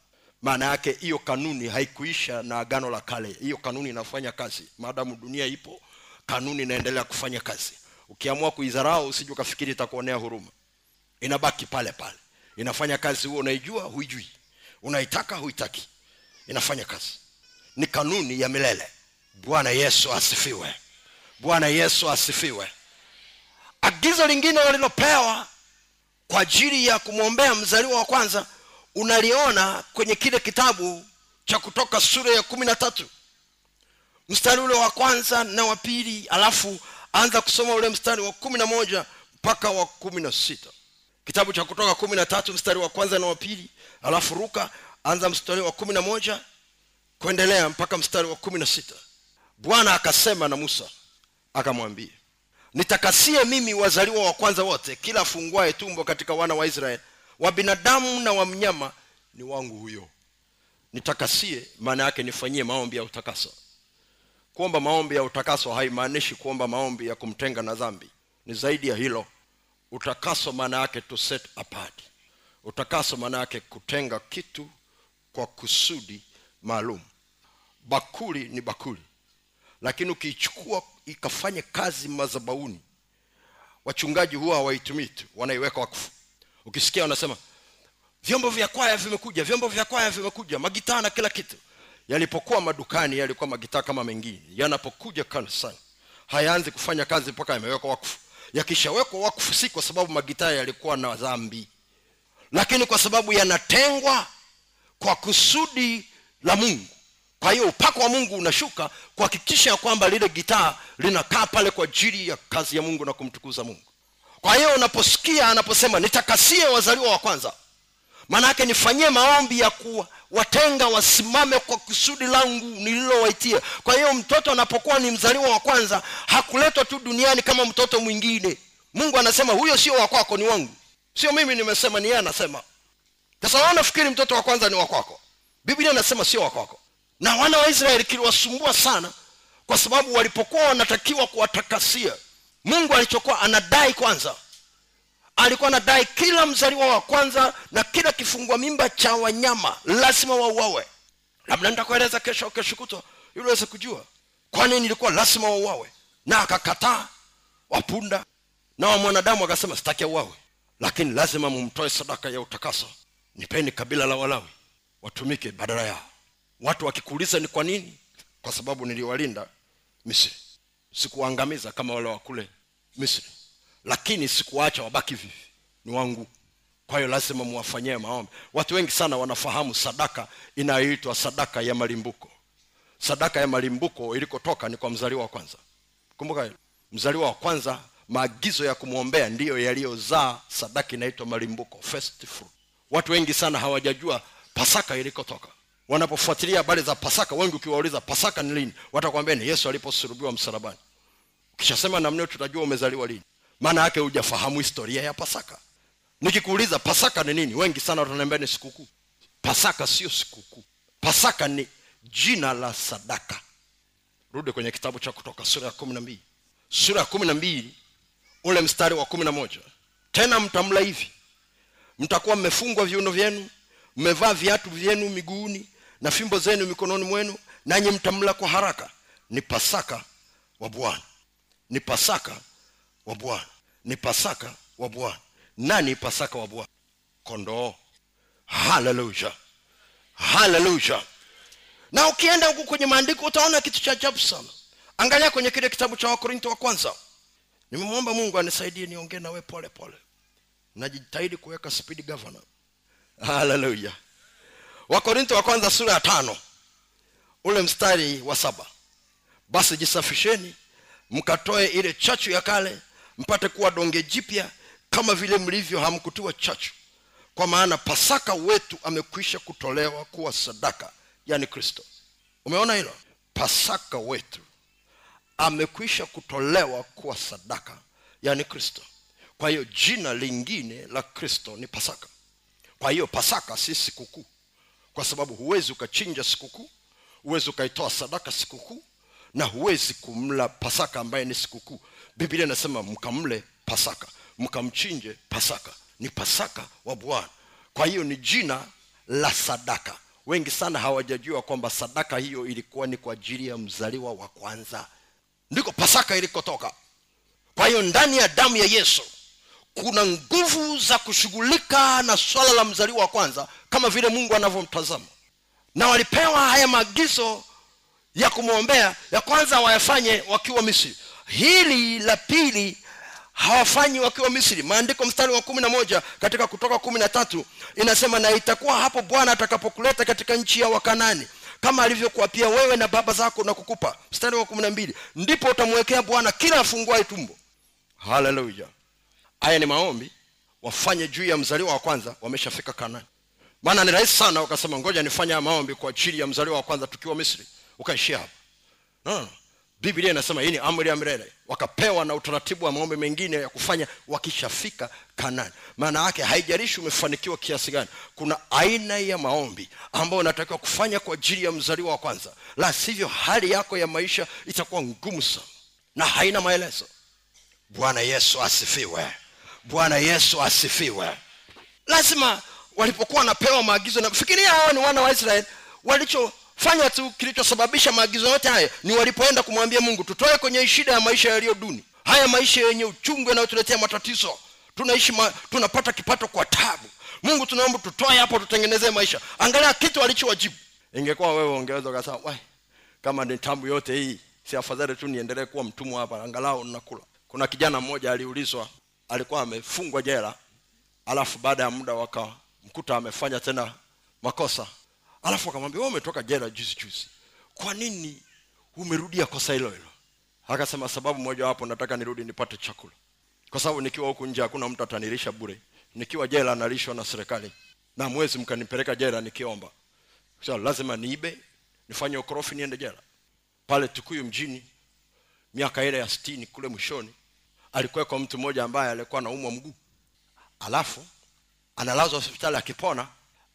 Maana yake hiyo kanuni haikuisha na agano la kale. Hiyo kanuni inafanya kazi. Maadamu dunia ipo kanuni inaendelea kufanya kazi. Ukiamua kuidharau usije ukafikiri itakuonea huruma. Inabaki pale pale. Inafanya kazi huo unaijua huijui. Unaitaka huitaki. Inafanya kazi. Ni kanuni ya milele. Bwana yesu asifiwe bwana yesu asifiwe. Agizo lingine walilopewa kwa ajili ya kumwombea mzaliwa wa kwanza unaliona kwenye kile kitabu cha kutoka sura ya kumi na tatu. Mstari ule wa kwanza na wa pili alafu anza kusoma ule mstari wa kumi na moja mpaka wa kumi na sita. Kitabu cha kutoka kumi na tatu mstari wa kwanza na wa pili alafu ruka anza mstari wa kumi na moja kuendelea mpaka mstari wa kumi na sita. Bwana akasema na musa akamwambia nitakasie mimi wazaliwa wa kwanza wote kila afunguaye tumbo katika wana wa israeli wa binadamu na wa mnyama ni wangu huyo. Nitakasie maana yake nifanyie maombi ya utakaso. Kuomba maombi ya utakaso haimaanishi kuomba maombi ya kumtenga na dhambi. Ni zaidi ya hilo. Utakaso maana yake to set apart. Utakaso maana yake kutenga kitu kwa kusudi maalum. Bakuli ni bakuli. Lakini ukiichukua ikafanya kazi mazabauni wachungaji huwa hawaitumii tu wanaiweka wakfu. Ukisikia wanasema vyombo vya kwaya vimekuja vyombo vya kwaya vimekuja magitaa na kila kitu. Yalipokuwa madukani yalikuwa magitaa kama mengine yanapokuja kanisani hayaanzi kufanya kazi mpaka yamewekwa wakfu. Yakishawekwa wakfu si kwa sababu magitaa yalikuwa na dhambi lakini kwa sababu yanatengwa kwa kusudi la mungu kwa hiyo upako wa mungu unashuka kuhakikisha ya kwamba lile gitaa linakaa pale kwa ajili ya kazi ya mungu na kumtukuza mungu. Kwa hiyo unaposikia anaposema nitakasie wazaliwa wa kwanza maana yake nifanyie maombi ya kuwatenga wasimame kwa kusudi langu nililowaitia. Kwa hiyo mtoto anapokuwa ni mzaliwa wa kwanza hakuletwa tu duniani kama mtoto mwingine. Mungu anasema huyo sio wakwako ni wangu. Sio mimi nimesema ni yeye anasema. Sasa nafikiri mtoto wa kwanza ni wa kwako? Biblia inasema sio wa kwako na wana wa israeli kiliwasumbua sana kwa sababu walipokuwa wanatakiwa kuwatakasia mungu alichokuwa anadai kwanza alikuwa anadai kila mzaliwa wa kwanza na kila kifungua mimba cha wanyama lazima wauawe. Labda nitakueleza kesho kesho kutwa ili uweze kujua kwa nini ilikuwa lazima wauawe. Na akakataa wapunda na wa mwanadamu akasema sitaki auawe lakini lazima mumtoe sadaka ya utakaso. Nipeni kabila la walawi watumike badala yao watu wakikuuliza ni kwa nini? Kwa sababu niliwalinda misri. Sikuwaangamiza kama wale wa kule misri. Lakini sikuacha wabaki vivi. Ni wangu. Kwa hiyo lazima muwafanyie maombi. Watu wengi sana wanafahamu sadaka inayoitwa sadaka ya malimbuko. Sadaka ya malimbuko ilikotoka ni kwa mzaliwa wa kwanza. Kumbuka hilo mzaliwa wa kwanza maagizo ya kumwombea ndiyo yaliyozaa sadaka inaitwa malimbuko first fruit. Watu wengi sana hawajajua pasaka ilikotoka wanapofuatilia habari za pasaka wengi ukiwauliza pasaka ni lini? Watakwambia ni yesu aliposulubiwa msalabani. Ukishasema namna hiyo tutajua umezaliwa lini. Maana yake hujafahamu historia ya pasaka. Nikikuuliza pasaka ni nini? Wengi sana wataniambia ni sikukuu. Pasaka sio sikukuu. Pasaka ni jina la sadaka. Rudi kwenye kitabu cha kutoka sura ya kumi na mbili. Sura ya kumi na mbili ule mstari wa kumi na moja. Tena mtamla hivi. Mtakuwa mmefungwa viuno vyenu mmevaa viatu vyenu miguuni na fimbo zenu mikononi mwenu nanyi mtamla kwa haraka. Ni pasaka wa bwana. Ni pasaka wa bwana. Ni pasaka wa bwana. Nani pasaka wa bwana? Kondoo. Haleluya haleluya na ukienda huku kwenye maandiko utaona kitu cha ajabu sana. Angalia kwenye kile kitabu cha wakorinto wa kwanza. Nimemwomba mungu anisaidie niongee nawe pole pole. Najitahidi kuweka speed governor. Haleluya wakorinto wa kwanza sura ya tano ule mstari wa saba. Basi jisafisheni mkatoe ile chachu ya kale mpate kuwa donge jipya kama vile mlivyo hamkutiwa chachu. Kwa maana pasaka wetu amekwisha kutolewa kuwa sadaka yani kristo. Umeona hilo? Pasaka wetu amekwisha kutolewa kuwa sadaka yani kristo. Kwa hiyo jina lingine la kristo ni pasaka. Kwa hiyo pasaka si sikukuu kwa sababu huwezi ukachinja sikukuu huwezi ukaitoa sadaka sikukuu na huwezi kumla pasaka ambaye ni sikukuu. Biblia inasema mkamle pasaka mkamchinje pasaka. Ni pasaka wa bwana. Kwa hiyo ni jina la sadaka. Wengi sana hawajajua kwamba sadaka hiyo ilikuwa ni kwa ajili ya mzaliwa wa kwanza. Ndiko pasaka ilikotoka. Kwa hiyo ndani ya damu ya yesu kuna nguvu za kushughulika na swala la mzaliwa wa kwanza kama vile mungu anavyomtazama. Na walipewa haya maagizo ya kumwombea ya kwanza wayafanye wakiwa misri. Hili la pili hawafanyi wakiwa misri. Maandiko mstari wa kumi na moja katika kutoka kumi na tatu inasema na itakuwa hapo bwana atakapokuleta katika nchi ya wakanani kama alivyokuapia wewe na baba zako na kukupa. Mstari wa kumi na mbili. Ndipo utamwekea bwana kila afunguae tumbo. Haleluya haya ni maombi. Wafanye juu ya mzaliwa wa kwanza wameshafika kanani maana ni rahisi sana ukasema ngoja nifanye haya maombi kwa ajili ya mzaliwa wa kwanza tukiwa misri. Ukaishia hapa. No, no. biblia inasema hii ni amri ya mrele wakapewa na utaratibu wa maombi mengine ya kufanya wakishafika kanani maana yake haijalishi umefanikiwa kiasi gani. Kuna aina ya maombi ambayo unatakiwa kufanya kwa ajili ya mzaliwa wa kwanza. La sivyo hali yako ya maisha itakuwa ngumu sana na haina maelezo. Bwana yesu asifiwe bwana yesu asifiwe. Lazima walipokuwa wanapewa maagizo na fikiria hao ni wana wa israeli. Walichofanya tu kilichosababisha maagizo yote haya ni walipoenda kumwambia mungu tutoe kwenye shida ya maisha yaliyo duni. Haya maisha yenye uchungu yanayotuletea matatizo. Tunaishi ma, tunapata kipato kwa tabu mungu tunaomba tutoe hapo tutengenezee maisha. Angalia kitu alichowajibu. Ingekuwa wewe ungeweza ukasema "Wai, kama ni tabu yote hii si afadhali tu niendelee kuwa mtumwa hapa angalau nakula kuna kijana mmoja aliulizwa alikuwa amefungwa jela alafu baada ya muda wakamkuta amefanya tena makosa. Alafu akamwambia wewe umetoka jela juzi juzi. Kwa nini umerudia kosa hilo hilo? Akasema sababu moja wapo nataka nirudi nipate chakula. Kwa sababu nikiwa huku nje hakuna mtu atanilisha bure. Nikiwa jela nalishwa na serikali. Na mwezi mkanipeleka jela nikiomba. So, lazima niibe nifanye ukorofi niende jela. Pale tukuyu mjini miaka ile ya sitini kule mwishoni alikuwekwa mtu mmoja ambaye alikuwa anaumwa mguu. Alafu analazwa hospitali akipona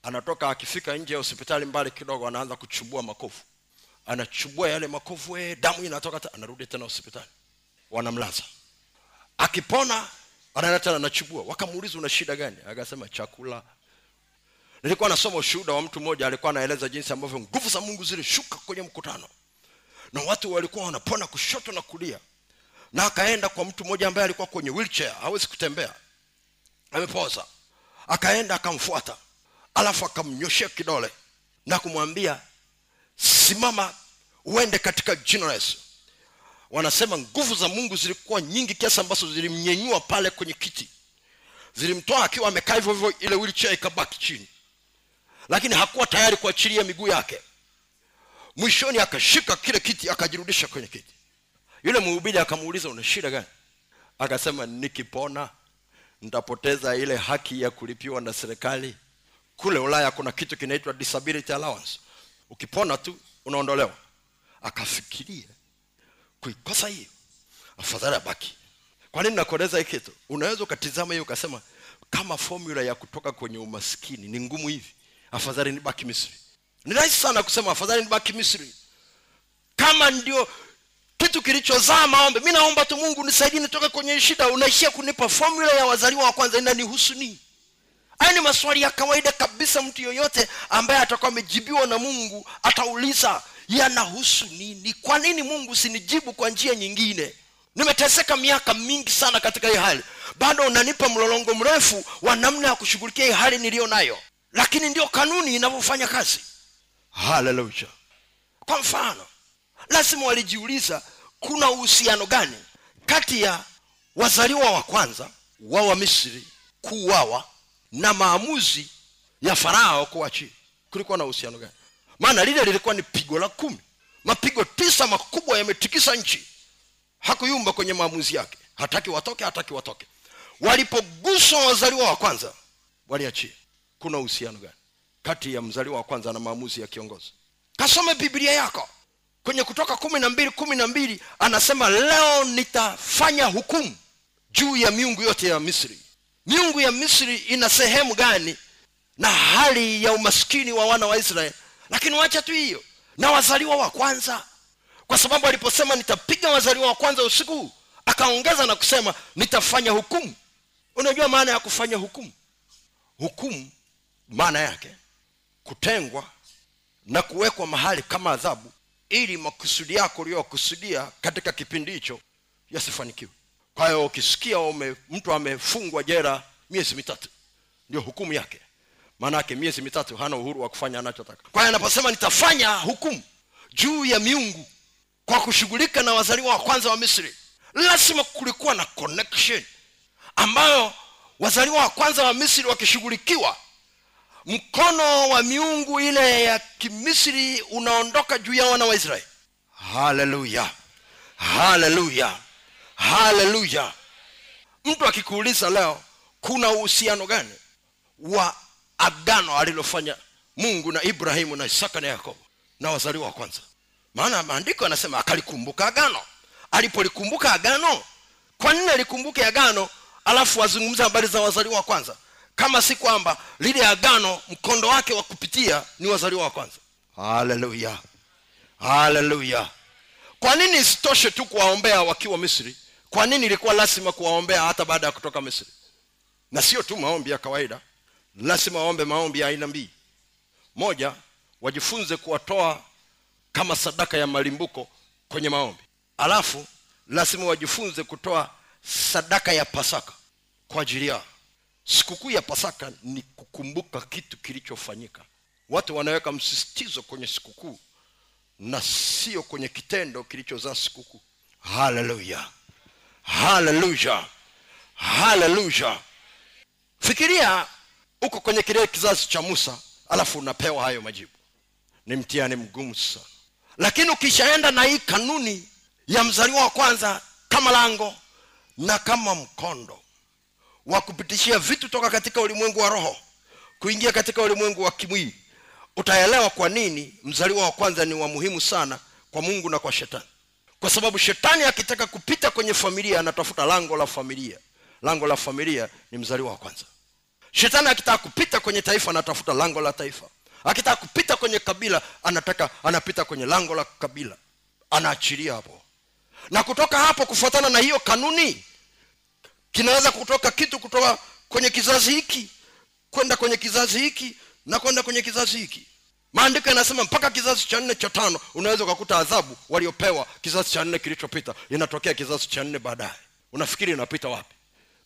anatoka akifika nje ya hospitali mbali kidogo anaanza kuchubua makovu. Anachubua yale makovu eh, damu inatoka ta, anarudi tena hospitali. Wanamlaza. Akipona anaenda tena anachubua. Wakamuuliza una shida gani? Akasema chakula. Nilikuwa nasoma ushuhuda wa mtu mmoja alikuwa anaeleza jinsi ambavyo nguvu za mungu zilishuka kwenye mkutano. Na watu walikuwa wanapona kushoto na kulia na akaenda kwa mtu mmoja ambaye alikuwa kwenye wheelchair hawezi kutembea. Amepoza. Akaenda akamfuata. Alafu akamnyoshea kidole na kumwambia simama uende katika jina la yesu. Wanasema nguvu za mungu zilikuwa nyingi kiasi ambazo zilimnyenyua pale kwenye kiti. Zilimtoa akiwa amekaa hivyo hivyo ile wheelchair ikabaki chini. Lakini hakuwa tayari kuachilia miguu yake. Mwishoni akashika kile kiti akajirudisha kwenye kiti yule mhubiri akamuuliza una shida gani? Akasema nikipona nitapoteza ile haki ya kulipiwa na serikali. Kule ulaya kuna kitu kinaitwa disability allowance. Ukipona tu unaondolewa. Akafikiria kuikosa hiyo afadhali abaki. Kwa nini nakueleza hii kitu? Unaweza ukatizama hiyo ukasema kama formula ya kutoka kwenye umaskini ni ngumu hivi afadhali nibaki misri. Ni rahisi sana kusema afadhali nibaki misri. Kama ndio kitu kilichozaa maombi mi naomba tu mungu nisaidie nitoke kwenye shida. Unaishia kunipa formula ya wazaliwa wa kwanza inanihusu nini? Haya ni maswali ya kawaida kabisa. Mtu yoyote ambaye atakuwa amejibiwa na mungu atauliza yanahusu nini? Kwa nini mungu sinijibu kwa njia nyingine? Nimeteseka miaka mingi sana katika hii hali. Bado unanipa mlolongo mrefu wa namna ya kushughulikia hii hali niliyo nayo. Lakini ndiyo kanuni inavyofanya kazi. Haleluya. Kwa mfano lazima walijiuliza kuna uhusiano gani kati ya wazaliwa wa kwanza wa wamisri kuuawa na maamuzi ya farao kuachia? Kulikuwa na uhusiano gani? Maana lile lilikuwa ni pigo la kumi. Mapigo tisa makubwa yametikisa nchi. Hakuyumba kwenye maamuzi yake. Hataki watoke hataki watoke. Walipoguswa wazaliwa wa kwanza waliachia. Kuna uhusiano gani kati ya mzaliwa wa kwanza na maamuzi ya kiongozi? Kasome biblia yako kwenye kutoka kumi na mbili kumi na mbili anasema leo nitafanya hukumu juu ya miungu yote ya misri. Miungu ya misri ina sehemu gani? Na hali ya umaskini wa wana wa israeli. Lakini wacha tu hiyo na wazaliwa wa kwanza. Kwa sababu aliposema nitapiga wazaliwa wa kwanza usiku akaongeza na kusema nitafanya hukumu. Unajua maana ya kufanya hukumu? Hukumu maana yake kutengwa na kuwekwa mahali kama adhabu ili makusudi yako uliyokusudia katika kipindi hicho yasifanikiwe. Kwa hiyo ukisikia ume, mtu amefungwa jera miezi mitatu ndio hukumu yake. Maana yake miezi mitatu hana uhuru wa kufanya anachotaka. Kwa hiyo anaposema nitafanya hukumu juu ya miungu kwa kushughulika na wazaliwa wa kwanza wa misri lazima kulikuwa na connection ambayo wazaliwa wa kwanza wa misri wakishughulikiwa mkono wa miungu ile ya kimisri unaondoka juu ya wana wa israeli. Haleluya! Haleluya! Haleluya! Mtu akikuuliza leo kuna uhusiano gani wa agano alilofanya mungu na ibrahimu na isaka na yakobo na wazaliwa wa kwanza? Maana maandiko anasema akalikumbuka agano. Alipolikumbuka agano kwa nini alikumbuke agano? Alafu azungumza habari za wazaliwa wa kwanza kama si kwamba lile agano mkondo wake wa kupitia ni wazaliwa wa kwanza. Haleluya haleluya kwa nini isitoshe tu kuwaombea wakiwa misri? Kwa nini ilikuwa lazima kuwaombea hata baada ya kutoka misri? Na sio tu maombi ya kawaida. Lazima waombe maombi ya aina mbili. Moja wajifunze kuwatoa kama sadaka ya malimbuko kwenye maombi. Alafu lazima wajifunze kutoa sadaka ya pasaka kwa ajili yao sikukuu ya pasaka ni kukumbuka kitu kilichofanyika. Watu wanaweka msisitizo kwenye sikukuu na sio kwenye kitendo kilichozaa sikukuu. Haleluya! Haleluya! Haleluya! Fikiria uko kwenye kile kizazi cha musa alafu unapewa hayo majibu. Ni mtiani mgumu sana. Lakini ukishaenda na hii kanuni ya mzaliwa wa kwanza kama lango na kama mkondo wa kupitishia vitu toka katika ulimwengu wa roho kuingia katika ulimwengu wa kimwili. Utaelewa kwa nini mzaliwa wa kwanza ni wa muhimu sana kwa mungu na kwa shetani. Kwa sababu shetani akitaka kupita kwenye familia anatafuta lango la familia. Lango la familia ni mzaliwa wa kwanza. Shetani akitaka kupita kwenye taifa anatafuta lango la taifa. Akitaka kupita kwenye kabila anataka anapita kwenye lango la kabila. Anaachilia hapo. Na kutoka hapo kufuatana na hiyo kanuni kinaweza kutoka kitu kutoka kwenye kizazi hiki kwenda kwenye kizazi hiki na kwenda kwenye kizazi hiki. Maandiko yanasema mpaka kizazi cha nne cha tano unaweza ukakuta adhabu waliopewa kizazi cha nne kilichopita inatokea kizazi cha nne baadaye. Unafikiri inapita wapi?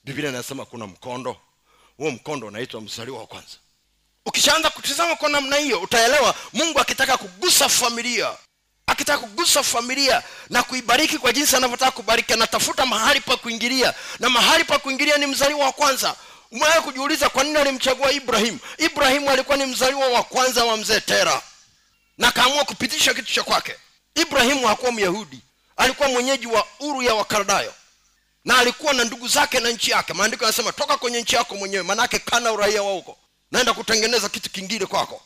Biblia inasema kuna mkondo. Huo mkondo unaitwa mzaliwa wa kwanza. Ukishaanza kutizama kwa namna hiyo utaelewa mungu akitaka kugusa familia akitaka kugusa familia na kuibariki kwa jinsi anavyotaka kubariki anatafuta mahali pa kuingilia. Na mahali pa kuingilia ni mzaliwa wa kwanza. Umewahi kujiuliza kwa nini alimchagua ibrahimu ibrahimu alikuwa ni mzaliwa wa kwanza wa mzee tera. Na akaamua kupitisha kitu cha kwake. Ibrahimu hakuwa myahudi. Alikuwa mwenyeji wa uru ya wakaldayo na alikuwa na ndugu zake na nchi yake. Maandiko yanasema toka kwenye nchi yako mwenyewe. Manake kana uraia wa huko. Naenda kutengeneza kitu kingine kwako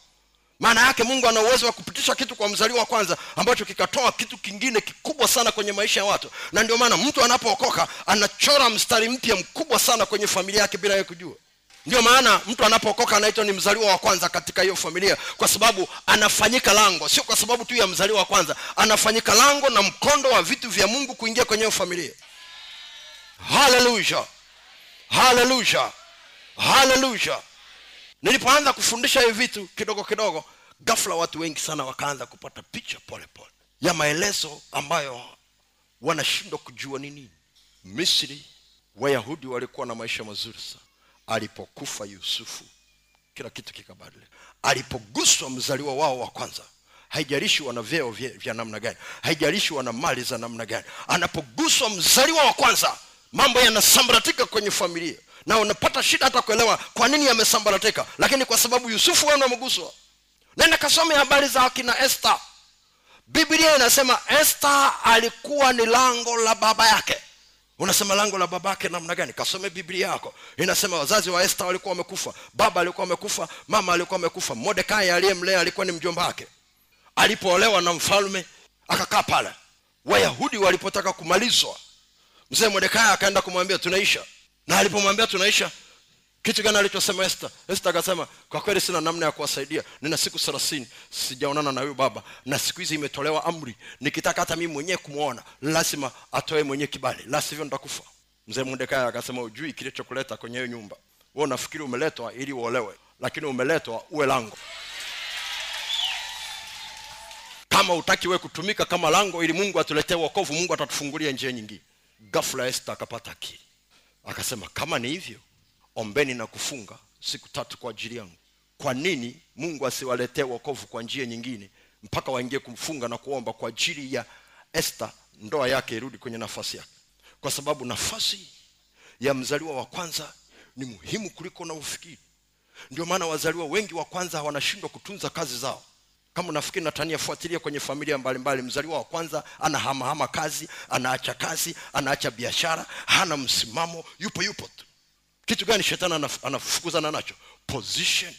maana yake mungu ana uwezo wa kupitisha kitu kwa mzaliwa wa kwanza ambacho kikatoa kitu kingine kikubwa sana kwenye maisha ya watu. Na ndio maana mtu anapookoka anachora mstari mpya mkubwa sana kwenye familia yake bila ye kujua. Ndio maana mtu anapookoka anaitwa ni mzaliwa wa kwanza katika hiyo familia kwa sababu anafanyika lango. Sio kwa sababu tu ya mzaliwa wa kwanza anafanyika lango na mkondo wa vitu vya mungu kuingia kwenye hiyo familia. Haleluya haleluya haleluya nilipoanza kufundisha hivi vitu kidogo kidogo ghafla watu wengi sana wakaanza kupata picha pole pole ya maelezo ambayo wanashindwa kujua nini. Misri wayahudi walikuwa na maisha mazuri sana. Alipokufa yusufu kila kitu kikabadilika. Alipoguswa mzaliwa wao wa kwanza haijalishi wana vyeo vya, namna gani haijalishi wana mali za namna gani anapoguswa mzaliwa wa kwanza mambo yanasambaratika kwenye familia na unapata shida hata kuelewa kwa nini yamesambaratika lakini kwa sababu yusufu wenu ameguswa. Nenda kasome habari za akina esther. Biblia inasema esther alikuwa ni lango la baba yake. Unasema lango la baba yake namna gani? Kasome biblia yako. Inasema wazazi wa esther walikuwa wamekufa baba alikuwa amekufa mama alikuwa amekufa modekai aliyemlea alikuwa ni mjomba wake. Alipoolewa na mfalme akakaa pale. Wayahudi walipotaka kumalizwa. Mzee modekai akaenda kumwambia tunaisha na alipomwambia tunaisha kitu gani alichosema Esther? Esther akasema kwa kweli sina namna ya kuwasaidia. Nina siku thelathini. Sijaonana na huyu baba. Na siku hizi imetolewa amri. Nikitaka hata mimi mwenyewe kumwona lazima atoe mwenyewe kibali. La sivyo nitakufa. Mzee mundekaya akasema ujui kilichokuleta kwenye hiyo nyumba. Wewe unafikiri umeletwa ili uolewe lakini umeletwa uwe lango. Kama utaki we kutumika kama lango ili mungu atuletee wokovu mungu atatufungulia njia nyingine. Ghafla Esther akapata akili akasema kama ni hivyo ombeni na kufunga siku tatu kwa ajili yangu. Kwa nini mungu asiwaletee wokovu kwa njia nyingine mpaka waingie kumfunga na kuomba kwa ajili ya este ndoa yake irudi kwenye nafasi yake? Kwa sababu nafasi ya mzaliwa wa kwanza ni muhimu kuliko unavyofikiri ndio maana wazaliwa wengi wa kwanza wanashindwa kutunza kazi zao kama unafikiri natania fuatilia kwenye familia mbalimbali mzaliwa wa kwanza anahamahama kazi anaacha kazi anaacha biashara hana msimamo yupo yupo tu. Kitu gani shetani anaf- anafukuzana nacho? Position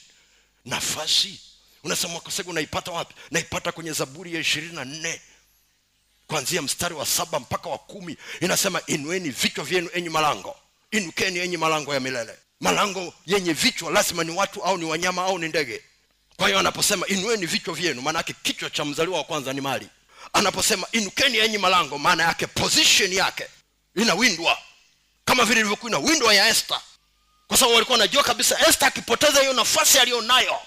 nafasi. Unasema kosego unaipata wapi? Naipata kwenye zaburi ya ishirini na nne kuanzia mstari wa saba mpaka wa kumi. Inasema inueni vichwa vyenu enyi malango. Inukeni enyi malango ya milele. Malango yenye vichwa lazima ni watu au ni wanyama au ni ndege kwa hiyo anaposema inueni vichwa vyenu maana yake kichwa cha mzaliwa wa kwanza ni mali. Anaposema inukeni enyi malango maana yake position yake inawindwa. Kama vile ilivyokuwa inawindwa ya este kwa sababu walikuwa wanajua kabisa este akipoteza hiyo nafasi aliyonayo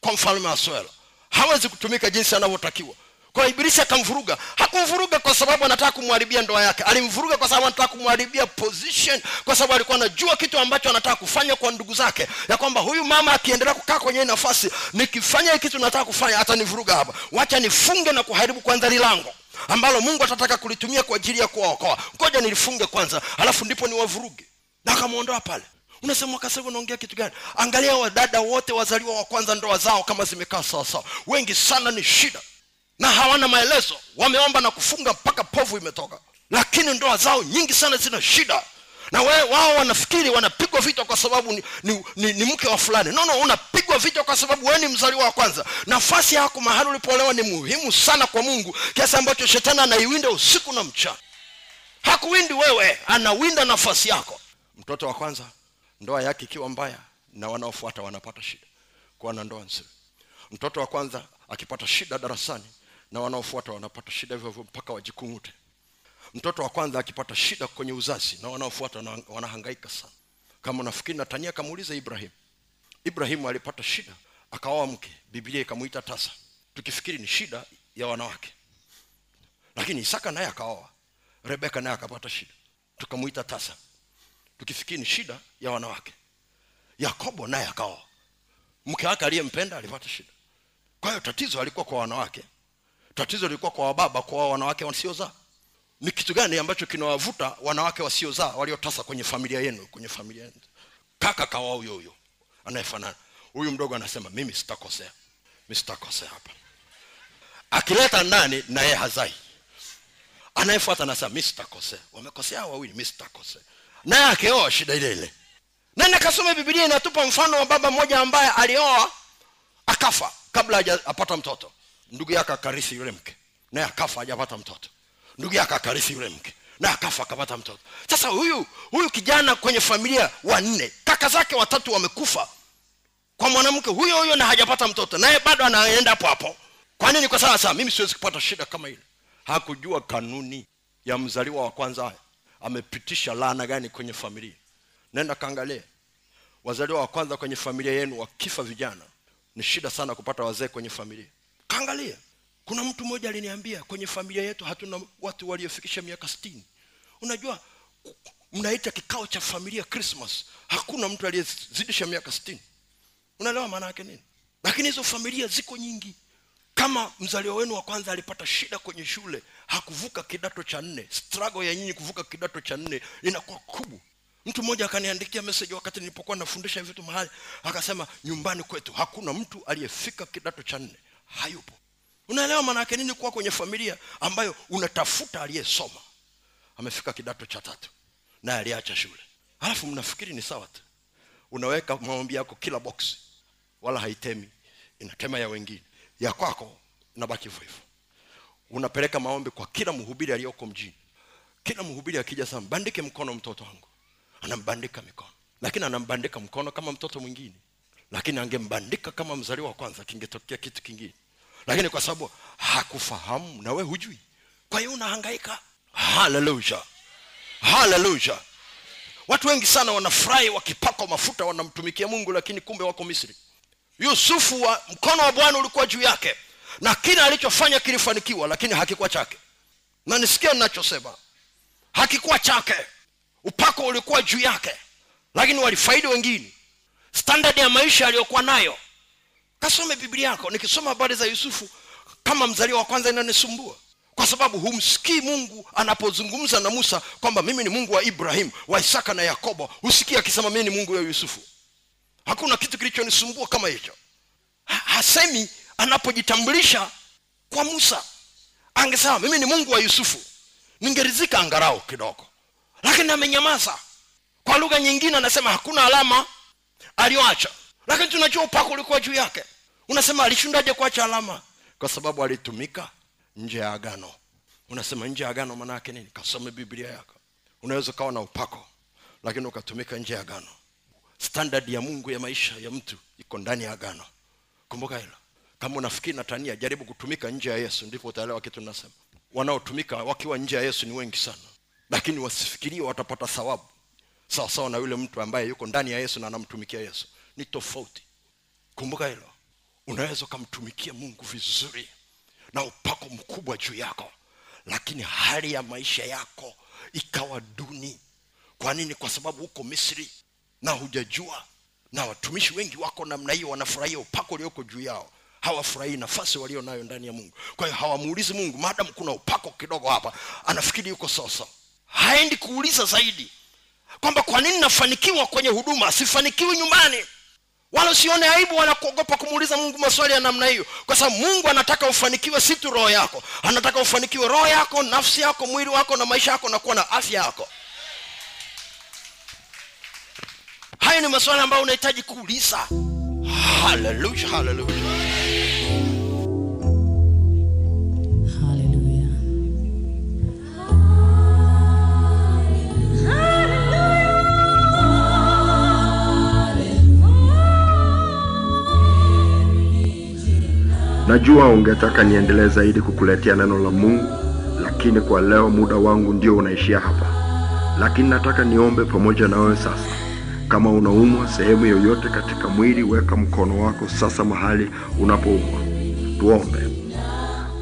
kwa mfalme wa swelo hawezi kutumika jinsi anavyotakiwa kwa ibilisi akamvuruga. Hakumvuruga kwa sababu anataka kumharibia ndoa yake. Alimvuruga kwa sababu anataka kumharibia position kwa sababu alikuwa anajua kitu ambacho anataka kufanya kwa ndugu zake. Ya kwamba huyu mama akiendelea kukaa kwenye nafasi nikifanya hii kitu nataka kufanya atanivuruga hapa. Wacha nifunge na kuharibu kwanza lilango ambalo mungu atataka kulitumia kwa ajili ya kuwaokoa. Ngoja nilifunge kwanza alafu ndipo niwavuruge. Na akamwondoa pale. Unasema wakasema unaongea kitu gani? Angalia wadada wote wazaliwa wa kwanza ndoa zao kama zimekaa sawasawa. Wengi sana ni shida na hawana maelezo. Wameomba na kufunga mpaka povu imetoka. Lakini ndoa zao nyingi sana zina shida. Na we, wao wanafikiri wanapigwa vita kwa sababu ni, ni, ni, ni mke wa fulani. No no unapigwa vita kwa sababu wewe ni mzaliwa wa kwanza. Nafasi yako mahali ulipoolewa ni muhimu sana kwa mungu. Kiasi ambacho shetani anaiwinda usiku na mchana. Hakuwindi wewe anawinda nafasi yako. Mtoto wa kwanza ndoa yake ikiwa mbaya na wanaofuata wanapata shida. Kuwa na ndoa nzuri. Mtoto wa kwanza akipata shida darasani na wanaofuata wanapata shida hivyo mpaka wajikungute. Mtoto wa kwanza akipata shida kwenye uzazi na wanaofuata wanahangaika sana. Kama unafikiri natania akamuuliza ibrahim. Ibrahimu alipata shida akaoa mke biblia ikamwita tasa. Tukifikiri ni shida ya wanawake. Lakini isaka naye akaoa rebeka naye akapata shida tukamwita tasa. Tukifikiri ni shida ya wanawake yakobo naye akaoa. Mke wake aliyempenda alipata shida. Kwa hiyo tatizo alikuwa kwa wanawake tatizo lilikuwa kwa wababa kwa wanawake wasiozaa. Ni kitu gani ambacho kinawavuta wanawake wasiozaa waliotasa kwenye familia yenu kwenye familia yenu? Kaka kawa huyo huyo anayefanana. Huyu mdogo anasema mimi sitakosea. Mimi sitakosea hapa. Akileta ndani na yeye hazai. Anayefuata anasema mimi sitakosea. Wamekosea hao wawili mimi sitakosea. Naye akioa shida ile ile. Nani kasome bibilia inatupa mfano wa baba mmoja ambaye alioa akafa kabla hajapata mtoto ndugu yake akarithi yule mke naye akafa hajapata mtoto. Ndugu yake akarithi yule mke na akafa akapata mtoto. Sasa huyu huyu kijana kwenye familia wanne kaka zake watatu wamekufa kwa mwanamke huyo huyo na hajapata mtoto naye bado anaenda hapo hapo. Kwa nini? Kwa sasa mimi siwezi kupata shida kama ile hakujua kanuni ya mzaliwa wa kwanza amepitisha laana gani kwenye familia? Nenda kaangalie. Wazaliwa wa kwanza kwenye familia yenu wakifa vijana ni shida sana kupata wazee kwenye familia kaangalie kuna mtu mmoja aliniambia kwenye familia yetu hatuna watu waliofikisha miaka sitini. Unajua mnaita kikao cha familia christmas. Hakuna mtu aliyezidisha miaka sitini. Unaelewa maana yake nini? Lakini hizo familia ziko nyingi. Kama mzaliwa wenu wa kwanza alipata shida kwenye shule hakuvuka kidato cha nne. Struggle ya nyinyi kuvuka kidato cha nne inakuwa kubwa. Mtu mmoja akaniandikia message wakati nilipokuwa nafundisha vitu mahali akasema nyumbani kwetu hakuna mtu aliyefika kidato cha nne hayupo. Unaelewa maana yake nini kuwa kwenye familia ambayo unatafuta aliyesoma? Amefika kidato cha tatu naye aliacha shule. Alafu mnafikiri ni sawa tu. Unaweka maombi yako kila box wala haitemi inatema ya wengine. Ya kwako inabaki hivyo unapeleka maombi kwa kila mhubiri aliyoko mjini. Kila mhubiri akija sana mbandike mkono mtoto wangu. Anambandika mikono. Lakini anambandika mkono kama mtoto mwingine lakini angembandika kama mzaliwa wa kwanza kingetokea kitu kingine. Lakini kwa sababu hakufahamu na we hujui. Kwa hiyo unahangaika. Haleluya haleluya watu wengi sana wanafurahi wakipakwa mafuta wanamtumikia mungu lakini kumbe wako misri. Yusufu wa mkono wa bwana ulikuwa juu yake na kila alichofanya kilifanikiwa lakini hakikuwa chake. Na nisikia ninachosema. Hakikuwa chake. Upako ulikuwa juu yake lakini walifaidi wengine standard ya maisha aliyokuwa nayo. Kasome biblia yako. Nikisoma habari za yusufu kama mzaliwa wa kwanza inanisumbua. Kwa sababu humsikii mungu anapozungumza na musa kwamba mimi ni mungu wa ibrahim wa isaka na yakobo. Husikii akisema mimi ni mungu wa yusufu. Hakuna kitu kilichonisumbua kama hicho. Ha, hasemi anapojitambulisha kwa musa. Angesema mimi ni mungu wa yusufu. Ningerizika angarau kidogo. Lakini amenyamaza. Kwa lugha nyingine anasema hakuna alama aliyoacha lakini tunajua upako ulikuwa juu yake. Unasema alishindaje kuacha alama? Kwa sababu alitumika nje ya agano. Unasema nje ya agano maana yake nini? Kasome biblia yako. Unaweza ukawa na upako lakini ukatumika nje ya agano. Standard ya mungu ya maisha ya mtu iko ndani ya agano. Kumbuka hilo. Kama unafikiri natania jaribu kutumika nje ya yesu. Ndipo utaelewa kitu nasema wanaotumika wakiwa nje ya yesu ni wengi sana. Lakini wasifikirie watapata thawabu sawa sawa na yule mtu ambaye yuko ndani ya yesu na anamtumikia yesu. Ni tofauti. Kumbuka hilo. Unaweza ukamtumikia mungu vizuri na upako mkubwa juu yako. Lakini hali ya maisha yako ikawa duni. Kwa nini? Kwa sababu huko misri na hujajua. Na watumishi wengi wako namna hiyo wanafurahia upako ulioko juu yao. Hawafurahii nafasi walio nayo ndani ya mungu. Kwa hiyo hawamuulizi mungu maadamu kuna upako kidogo hapa. Anafikiri yuko sawasawa haendi kuuliza zaidi kwamba kwa nini nafanikiwa kwenye huduma? Sifanikiwi nyumbani. Wala usione aibu wala kuogopa kumuuliza mungu maswali ya namna hiyo. Kwa sababu mungu anataka ufanikiwe si tu roho yako. Anataka ufanikiwe roho yako nafsi yako mwili wako na maisha yako na kuwa na afya yako. Hayo ni maswali ambayo unahitaji kuuliza. Haleluya haleluya najua ungetaka niendelee zaidi kukuletea neno la mungu lakini kwa leo muda wangu ndio unaishia hapa. Lakini nataka niombe pamoja na wewe sasa. Kama unaumwa sehemu yoyote katika mwili weka mkono wako sasa mahali unapoumwa. Tuombe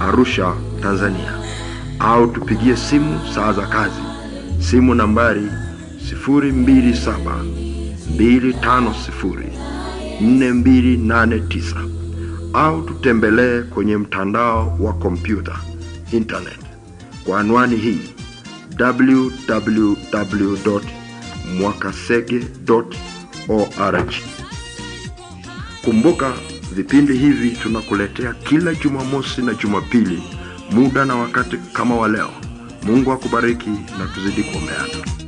Arusha, Tanzania, au tupigie simu saa za kazi, simu nambari 0272504289 au tutembelee kwenye mtandao wa kompyuta internet. Kwa anwani hii www.mwakasege.org. Kumbuka vipindi hivi tunakuletea kila Jumamosi na Jumapili, muda na wakati kama wa leo. Mungu akubariki na tuzidi kuombeana.